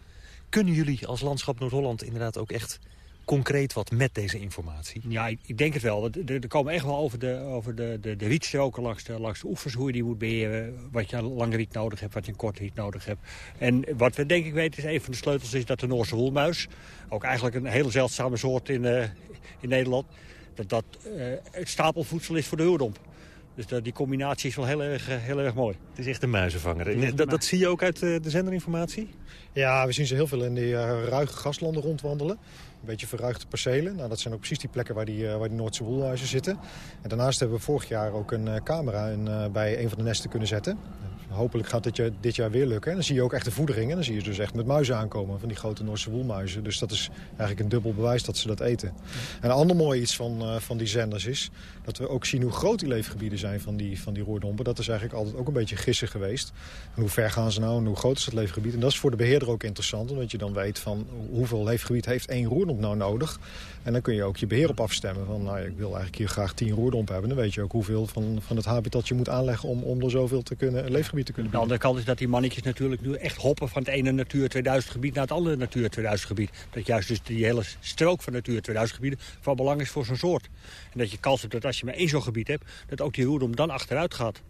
Kunnen jullie als Landschap Noord-Holland inderdaad ook echt concreet wat met deze informatie?
Ja, ik, denk het wel. Er, komen echt wel over de, over de, de, de rietstroken langs de, langs de oevers... hoe je die moet beheren, wat je een lang riet nodig hebt, wat je een kort riet nodig hebt. En wat we denk ik weten, is een van de sleutels is dat de Noorse woelmuis... ook eigenlijk een hele zeldzame soort in, eh, in Nederland... dat dat het stapelvoedsel is voor de huurdomp. Dus dat, die combinatie is wel heel erg, eh, heel erg mooi.
Het is echt een muizenvanger. Dat, dat zie je ook uit eh, de zenderinformatie?
Ja, we zien ze heel veel in die eh, ruige graslanden rondwandelen. Een beetje verruigde percelen. Nou, dat zijn ook precies die plekken waar die, eh, waar die Noordse woelhuizen zitten. En daarnaast hebben we vorig jaar ook een eh, camera in, eh, bij een van de nesten kunnen zetten. Hopelijk gaat dit jaar, dit jaar weer lukken. En dan zie je ook echt de voedering. En dan zie je dus echt met muizen aankomen van die grote Noorse woelmuizen. Dus dat is eigenlijk een dubbel bewijs dat ze dat eten. En een ander mooi iets van, eh, van die zenders is... dat we ook zien hoe groot die leefgebieden zijn van die, van die roerdompen. Dat is eigenlijk altijd ook een beetje gissen geweest. En hoe ver gaan ze nou en hoe groot is het leefgebied? En dat is voor de beheerder ook interessant. Omdat je dan weet van hoeveel leefgebied heeft één roerdomp nou nodig. En dan kun je ook je beheer op afstemmen. Van nou, ik wil eigenlijk hier graag tien roerdompen hebben. Dan weet je ook hoeveel van, van het habitat je moet aanleggen... om, om er zoveel te kunnen, een te kunnen
De andere kant is dat die mannetjes natuurlijk nu echt hoppen van het ene Natuur 2000 gebied naar het andere Natuur 2000 gebied. Dat juist dus die hele strook van Natuur 2000 gebieden van belang is voor zo'n soort. En dat je kans hebt dat als je maar één zo'n gebied hebt, dat ook die roerdom dan achteruit gaat.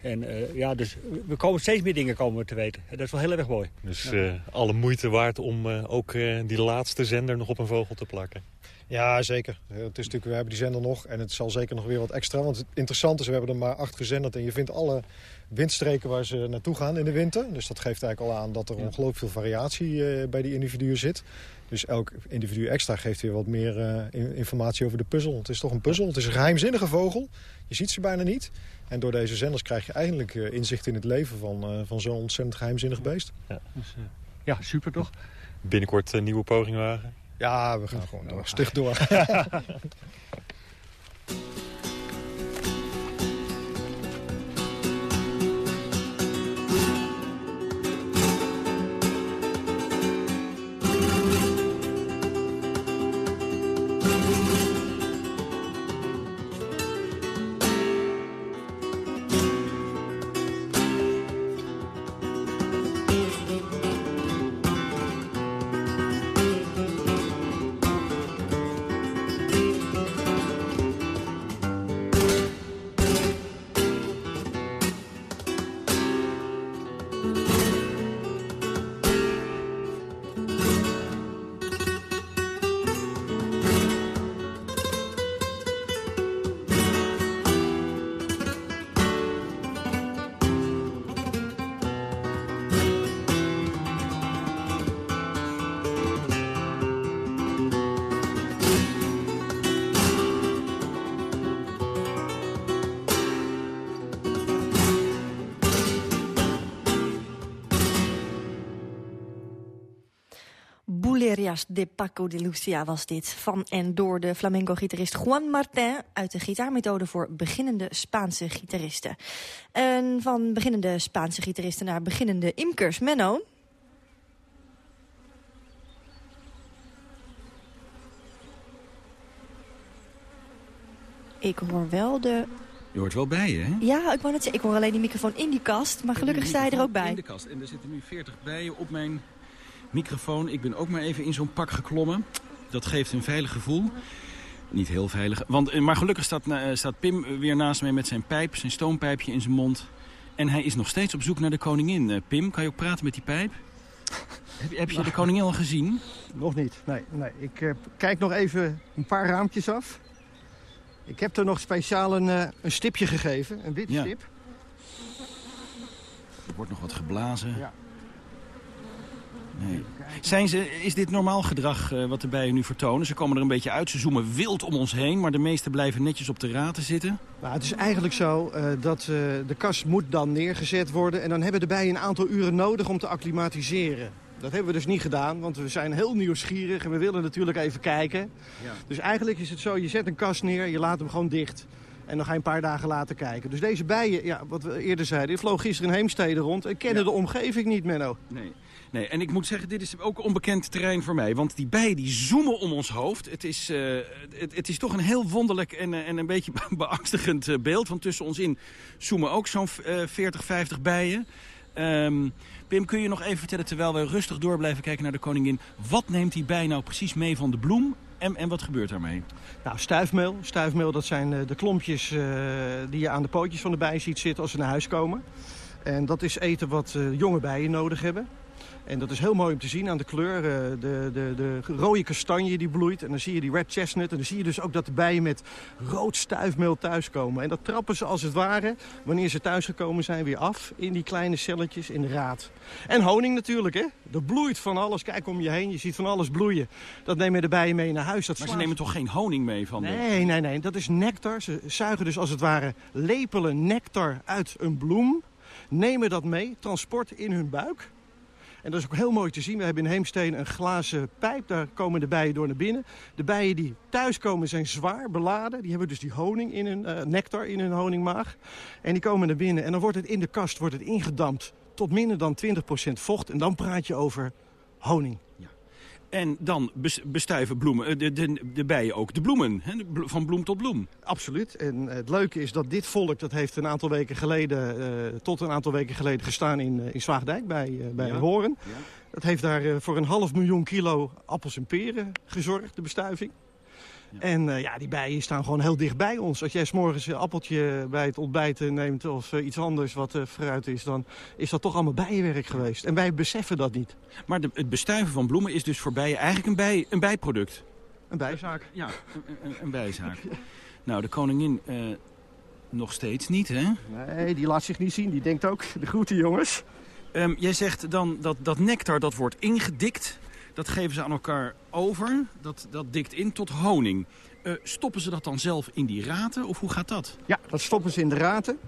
En eh, ja, dus we komen steeds meer dingen komen we te weten. En dat is wel heel erg mooi.
Dus eh, alle moeite waard om eh, ook eh, die laatste zender nog op een vogel te plakken.
Ja, zeker. Eh, Het is natuurlijk, we hebben die zender nog en het zal zeker nog weer wat extra. Want het interessante is, we hebben er maar acht gezenderd. En je vindt alle windstreken waar ze naartoe gaan in de winter. Dus dat geeft eigenlijk al aan dat er ongelooflijk veel variatie eh, bij die individuen zit. Dus elk individu extra geeft weer wat meer eh, in- informatie over de puzzel. Het is toch een puzzel. Het is een geheimzinnige vogel. Je ziet ze bijna niet. En door deze zenders krijg je eigenlijk inzicht in het leven van, eh, van zo'n ontzettend geheimzinnig beest.
Ja,
ja super toch?
Binnenkort een nieuwe poging wagen?
Ja, we gaan gewoon door. Stug door. (laughs)
De Paco de Lucia was dit. Van en door de flamenco-gitarist Juan Martin... uit de gitaarmethode voor beginnende Spaanse gitaristen. En van beginnende Spaanse gitaristen naar beginnende imkers. Menno? Ik hoor wel de...
Je hoort wel bij je, hè?
Ja, ik wou net zeggen, ik hoor alleen die microfoon in die kast. Maar gelukkig sta je er ook bij.
In de kast. En er zitten nu 40 bijen op mijn microfoon. Ik ben ook maar even in zo'n pak geklommen. Dat geeft een veilig gevoel. Niet heel veilig. Want, eh, maar gelukkig staat, eh, staat Pim weer naast mij met zijn pijp, zijn stoompijpje in zijn mond. En hij is nog steeds op zoek naar de koningin. Eh, Pim, kan je ook praten met die pijp? Heb, heb je de koningin al gezien?
Nog niet, nee. nee. Ik kijk nog even een paar raampjes af. Ik heb er nog speciaal een, een stipje gegeven, een wit
Ja.
stip.
Er wordt nog wat geblazen.
Ja.
Nee. Zijn ze, is dit normaal gedrag eh, wat de bijen nu vertonen? Ze komen er een beetje uit, ze zoomen wild om ons heen... maar de meeste blijven netjes op de raten zitten.
Nou, het is eigenlijk zo eh, dat eh, de kast moet dan neergezet worden... en dan hebben de bijen een aantal uren nodig om te acclimatiseren. Dat hebben we dus niet gedaan, want we zijn heel nieuwsgierig... en we willen natuurlijk even kijken. Dus eigenlijk is het zo, je zet een kast neer, je laat hem gewoon dicht... En dan ga je een paar dagen later kijken. Dus deze bijen, ja, wat we eerder zeiden, die vloog gisteren in Heemstede rond... en kennen de omgeving niet, Menno.
Nee. Nee, en ik moet zeggen, dit is ook onbekend terrein voor mij. Want die bijen die zoomen om ons hoofd. Het is, eh, het, het is toch een heel wonderlijk en, eh, en een beetje (laughs) beangstigend eh, beeld. Want tussen ons in zoomen ook zo'n eh, 40, 50 bijen. Ehm, Pim, kun je nog even vertellen, terwijl we rustig door blijven kijken naar de koningin... wat neemt die bij nou precies mee van de bloem en, en wat gebeurt daarmee?
Nou, stuifmeel. Stuifmeel, dat zijn de klompjes die je aan de pootjes van de bijen ziet zitten als ze naar huis komen. En dat is eten wat jonge bijen nodig hebben. En dat is heel mooi om te zien aan de kleur. eh, de, de, de rode kastanje die bloeit. En dan zie je die red chestnut. En dan zie je dus ook dat de bijen met rood stuifmeel thuiskomen. En dat trappen ze als het ware, wanneer ze thuisgekomen zijn, weer af. In die kleine celletjes in de raad. En honing natuurlijk, hè. Er bloeit van alles. Kijk om je heen, je ziet van alles bloeien. Dat nemen de bijen mee naar huis. Dat
Maar ze nemen toch geen honing mee van de...
Nee, nee, nee. Dat is nectar. Ze zuigen dus als het ware lepelen nectar uit een bloem. Nemen dat mee, transport in hun buik. En dat is ook heel mooi te zien. We hebben in Heemsteen een glazen pijp. Daar komen de bijen door naar binnen. De bijen die thuiskomen zijn zwaar beladen. Die hebben dus die honing in hun eh, nectar in hun honingmaag. En die komen naar binnen. En dan wordt het in de kast wordt het ingedampt tot minder dan 20% vocht. En dan praat je over honing.
En dan bes- bestuiven bloemen, eh, de, de, de bijen ook de bloemen. Hè? Van bloem tot bloem.
Absoluut. En het leuke is dat dit volk, dat heeft een aantal weken geleden, eh, tot een aantal weken geleden gestaan in, eh, in Zwaagdijk bij, eh, bij
Ja.
Horen. Dat heeft daar eh, voor een half miljoen kilo appels en peren gezorgd, de bestuiving. En eh, ja, die bijen staan gewoon heel dicht bij ons. Als jij s'morgens een appeltje bij het ontbijten neemt of eh, iets anders wat eh, fruit is, dan is dat toch allemaal bijenwerk geweest. En wij beseffen dat niet.
Maar de, het bestuiven van bloemen is dus voor bijen eigenlijk een, bij, een bijproduct.
Een bijzaak.
Ja, een, een, een bijzaak. (laughs) Nou, de koningin eh, nog steeds niet, hè?
Nee, die laat zich niet zien. Die denkt ook, (laughs) de groeten jongens.
Ehm, jij zegt dan dat dat nectar dat wordt ingedikt. Dat geven ze aan elkaar over. Dat, dat dikt in tot honing. Eh, stoppen ze dat dan zelf in die raten of hoe gaat dat?
Ja, dat stoppen ze in de raten.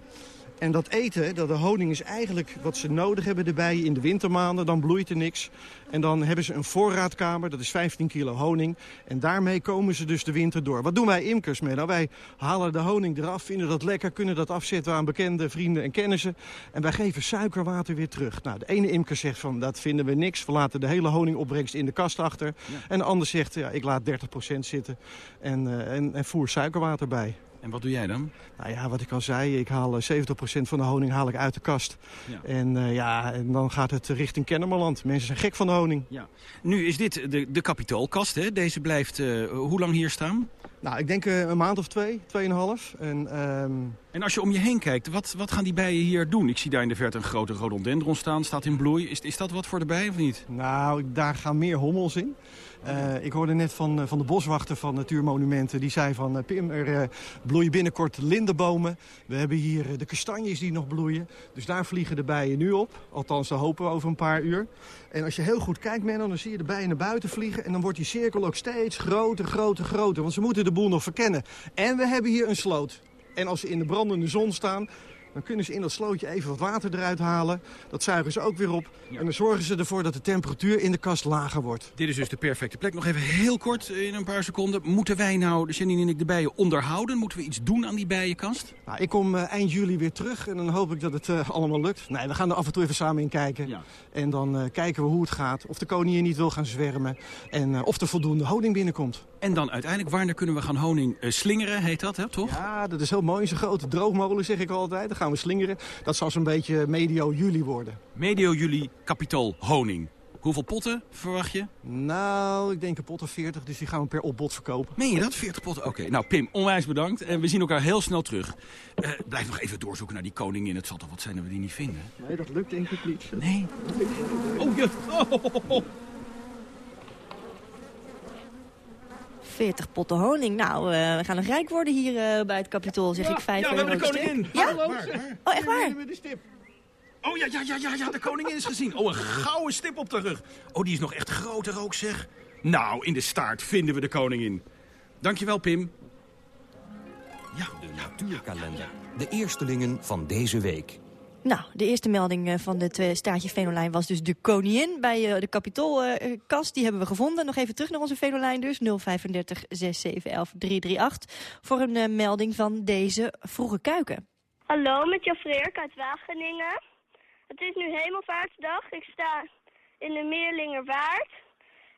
En dat eten, dat de honing is eigenlijk wat ze nodig hebben bijen in de wintermaanden. Dan bloeit er niks. En dan hebben ze een voorraadkamer, dat is 15 kilo honing. En daarmee komen ze dus de winter door. Wat doen wij imkers mee? Nou, wij halen de honing eraf, vinden dat lekker, kunnen dat afzetten aan bekende vrienden en kennissen. En wij geven suikerwater weer terug. Nou, de ene imker zegt van, dat vinden we niks. We laten de hele honingopbrengst in de kast achter. En de ander zegt, ja, ik laat 30% zitten en, eh, en, en voer suikerwater bij.
En wat doe jij dan?
Nou ja, wat ik al zei, ik haal eh, 70% van de honing haal ik uit de kast.
Ja.
En, eh, ja, en dan gaat het richting Kennemerland. Mensen zijn gek van de honing.
Ja. Nu is dit de, de kapitoolkast, hè? Deze blijft eh, hoe lang hier staan?
Nou, ik denk eh, een maand of twee, tweeënhalf. En, ehm,
En als je om je heen kijkt, wat, wat gaan die bijen hier doen? Ik zie daar in de verte een grote rhododendron staan, staat in bloei. Is, is dat wat voor de bijen of niet?
nou, daar gaan meer hommels in. Eh, ik hoorde net van, eh, van de boswachter van Natuurmonumenten. Die zei van, eh, Pim, er bloeien binnenkort lindenbomen. We hebben hier de kastanjes die nog bloeien. Dus daar vliegen de bijen nu op. Althans, dat hopen we over een paar uur. En als je heel goed kijkt, Menno, dan zie je de bijen naar buiten vliegen. En dan wordt die cirkel ook steeds groter, groter, groter. Want ze moeten de boel nog verkennen. En we hebben hier een sloot. En als ze in de brandende zon staan, Dan kunnen ze in dat slootje even wat water eruit halen. Dat zuigen ze ook weer op. En dan zorgen ze ervoor dat de temperatuur in de kast lager wordt.
Dit is dus de perfecte plek. Nog even heel kort in een paar seconden. Moeten wij nou, Janine en ik, de bijen onderhouden? Moeten we iets doen aan die bijenkast?
Nou, ik kom eh, eind juli weer terug en dan hoop ik dat het eh, allemaal lukt. Nee, we gaan er af en toe even samen in kijken. En dan eh, kijken we hoe het gaat. Of de koningin niet wil gaan zwermen. En of er voldoende honing binnenkomt.
En dan uiteindelijk, wanneer kunnen we gaan honing slingeren, heet dat, hè, toch?
Ja, dat is heel mooi. Zo'n grote droogmolen, zeg ik altijd. Gaan we slingeren. Dat zal zo'n beetje medio juli worden.
Medio juli, kapitool honing. Hoeveel potten verwacht je?
Nou, ik denk een pot of 40, dus die gaan we per opbod verkopen.
Meen je dat? 40 potten? Oké, nou Pim, onwijs bedankt. En we zien elkaar heel snel terug. Eh, blijf nog even doorzoeken naar die koningin. Het zal toch wat zijn dat we die niet vinden?
Nee, dat lukt denk ik niet.
Nee. Oh, je... (laughs) Oh,
40 potten honing. Nou, eh, we gaan nog rijk worden hier eh, bij het kapitool, zeg ik. 5
ja, we hebben de koningin.
Ja?
Waar, waar, waar?
Oh, echt waar?
Oh ja, ja, ja, ja, ja, de koningin is gezien. Oh, een gouden stip op de rug. Oh, die is nog echt groter ook, zeg. Nou, in de staart vinden we de koningin. Dankjewel, Pim.
De natuurkalender. De eerstelingen van deze week.
Nou, de eerste melding eh, van het eh, staartje Venolijn was dus de koningin bij eh, de kapitoolkast. die hebben we gevonden. Nog even terug naar onze Venolijn dus. 035 6711 338. Voor een melding van deze vroege kuiken.
Hallo, met jouw Freerk uit Wageningen. Het is nu Hemelvaartsdag. Ik sta in de Meerlingerwaard.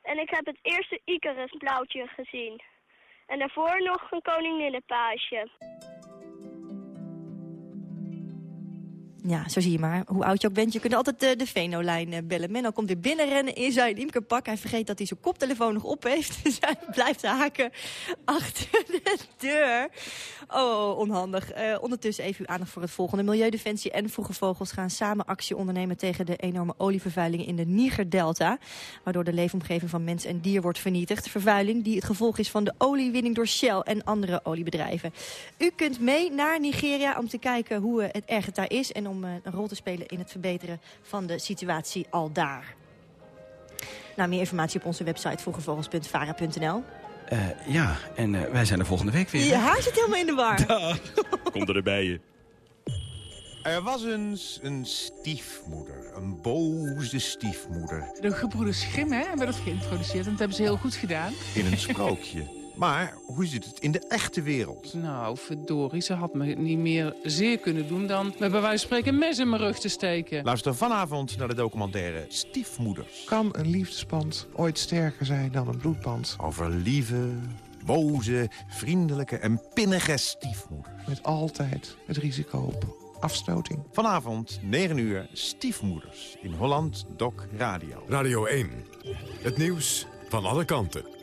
En ik heb het eerste Icarusblauwtje gezien. En daarvoor nog een koninginnenpaasje.
Ja, zo zie je maar. Hoe oud je ook bent, je kunt altijd de Venolijn eh, bellen. Menno komt weer binnenrennen in zijn imkerpak. Hij vergeet dat hij zijn koptelefoon nog op heeft. (laughs) Dus hij blijft haken achter de deur. Oh, onhandig. Eh, ondertussen even uw aandacht voor het volgende. Milieudefensie en Vroege Vogels gaan samen actie ondernemen... tegen de enorme olievervuiling in de Niger-delta. Waardoor de leefomgeving van mens en dier wordt vernietigd. Vervuiling die het gevolg is van de oliewinning door Shell en andere oliebedrijven. U kunt mee naar Nigeria om te kijken hoe eh, het erg daar is... en om eh, een rol te spelen in het verbeteren van de situatie al daar. Nou, meer informatie op onze website vroegevogels.vara.nl.
Eh, ja, en eh, wij zijn er volgende week weer.
Je haar zit helemaal in de war. (laughs)
Kom er bij je.
Er was eens een stiefmoeder, een boze stiefmoeder,
De gebroeders Grimm hè, hebben dat geïntroduceerd en dat hebben ze heel goed gedaan.
in een sprookje. Maar hoe zit het in de echte wereld?
Nou, verdorie, ze had me niet meer zeer kunnen doen dan met bij wijze van spreken een mes in mijn rug te steken.
Luister vanavond naar de documentaire Stiefmoeders. Kan een liefdesband ooit sterker zijn dan een bloedband? Over lieve, boze, vriendelijke en pinnige stiefmoeders. Met altijd het risico op afstoting. Vanavond, 9 uur, Stiefmoeders in Holland Doc Radio.
Radio 1. Het nieuws van alle kanten.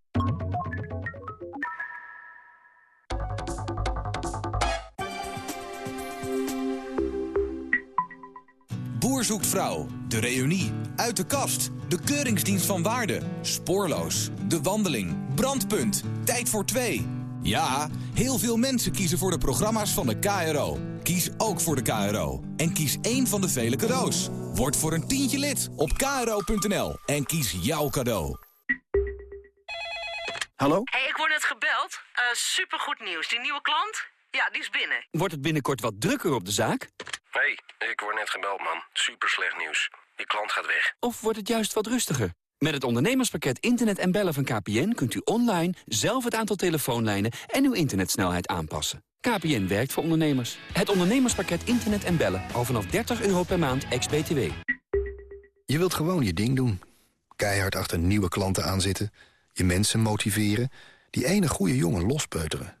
Boer zoekt vrouw, de reunie, uit de kast, de keuringsdienst van waarde, spoorloos, de wandeling, brandpunt, tijd voor twee. Ja, heel veel mensen kiezen voor de programma's van de KRO. Kies ook voor de KRO en kies één van de vele cadeaus. Word voor een tientje lid op kro.nl en kies jouw cadeau.
Hallo?
hey, ik word net gebeld. Uh, supergoed nieuws. Die nieuwe klant? Ja, die is binnen.
Wordt het binnenkort wat drukker op de zaak?
hey, ik word net gebeld, man. Super slecht nieuws. Die klant gaat weg.
Of wordt het juist wat rustiger? Met het ondernemerspakket Internet en Bellen van KPN... kunt u online zelf het aantal telefoonlijnen en uw internetsnelheid aanpassen. KPN werkt voor ondernemers. Het ondernemerspakket Internet en Bellen. Al vanaf 30 euro per maand, ex-BTW.
Je wilt gewoon je ding doen.
keihard achter nieuwe klanten aanzitten... je mensen motiveren, die ene goede jongen lospeuteren...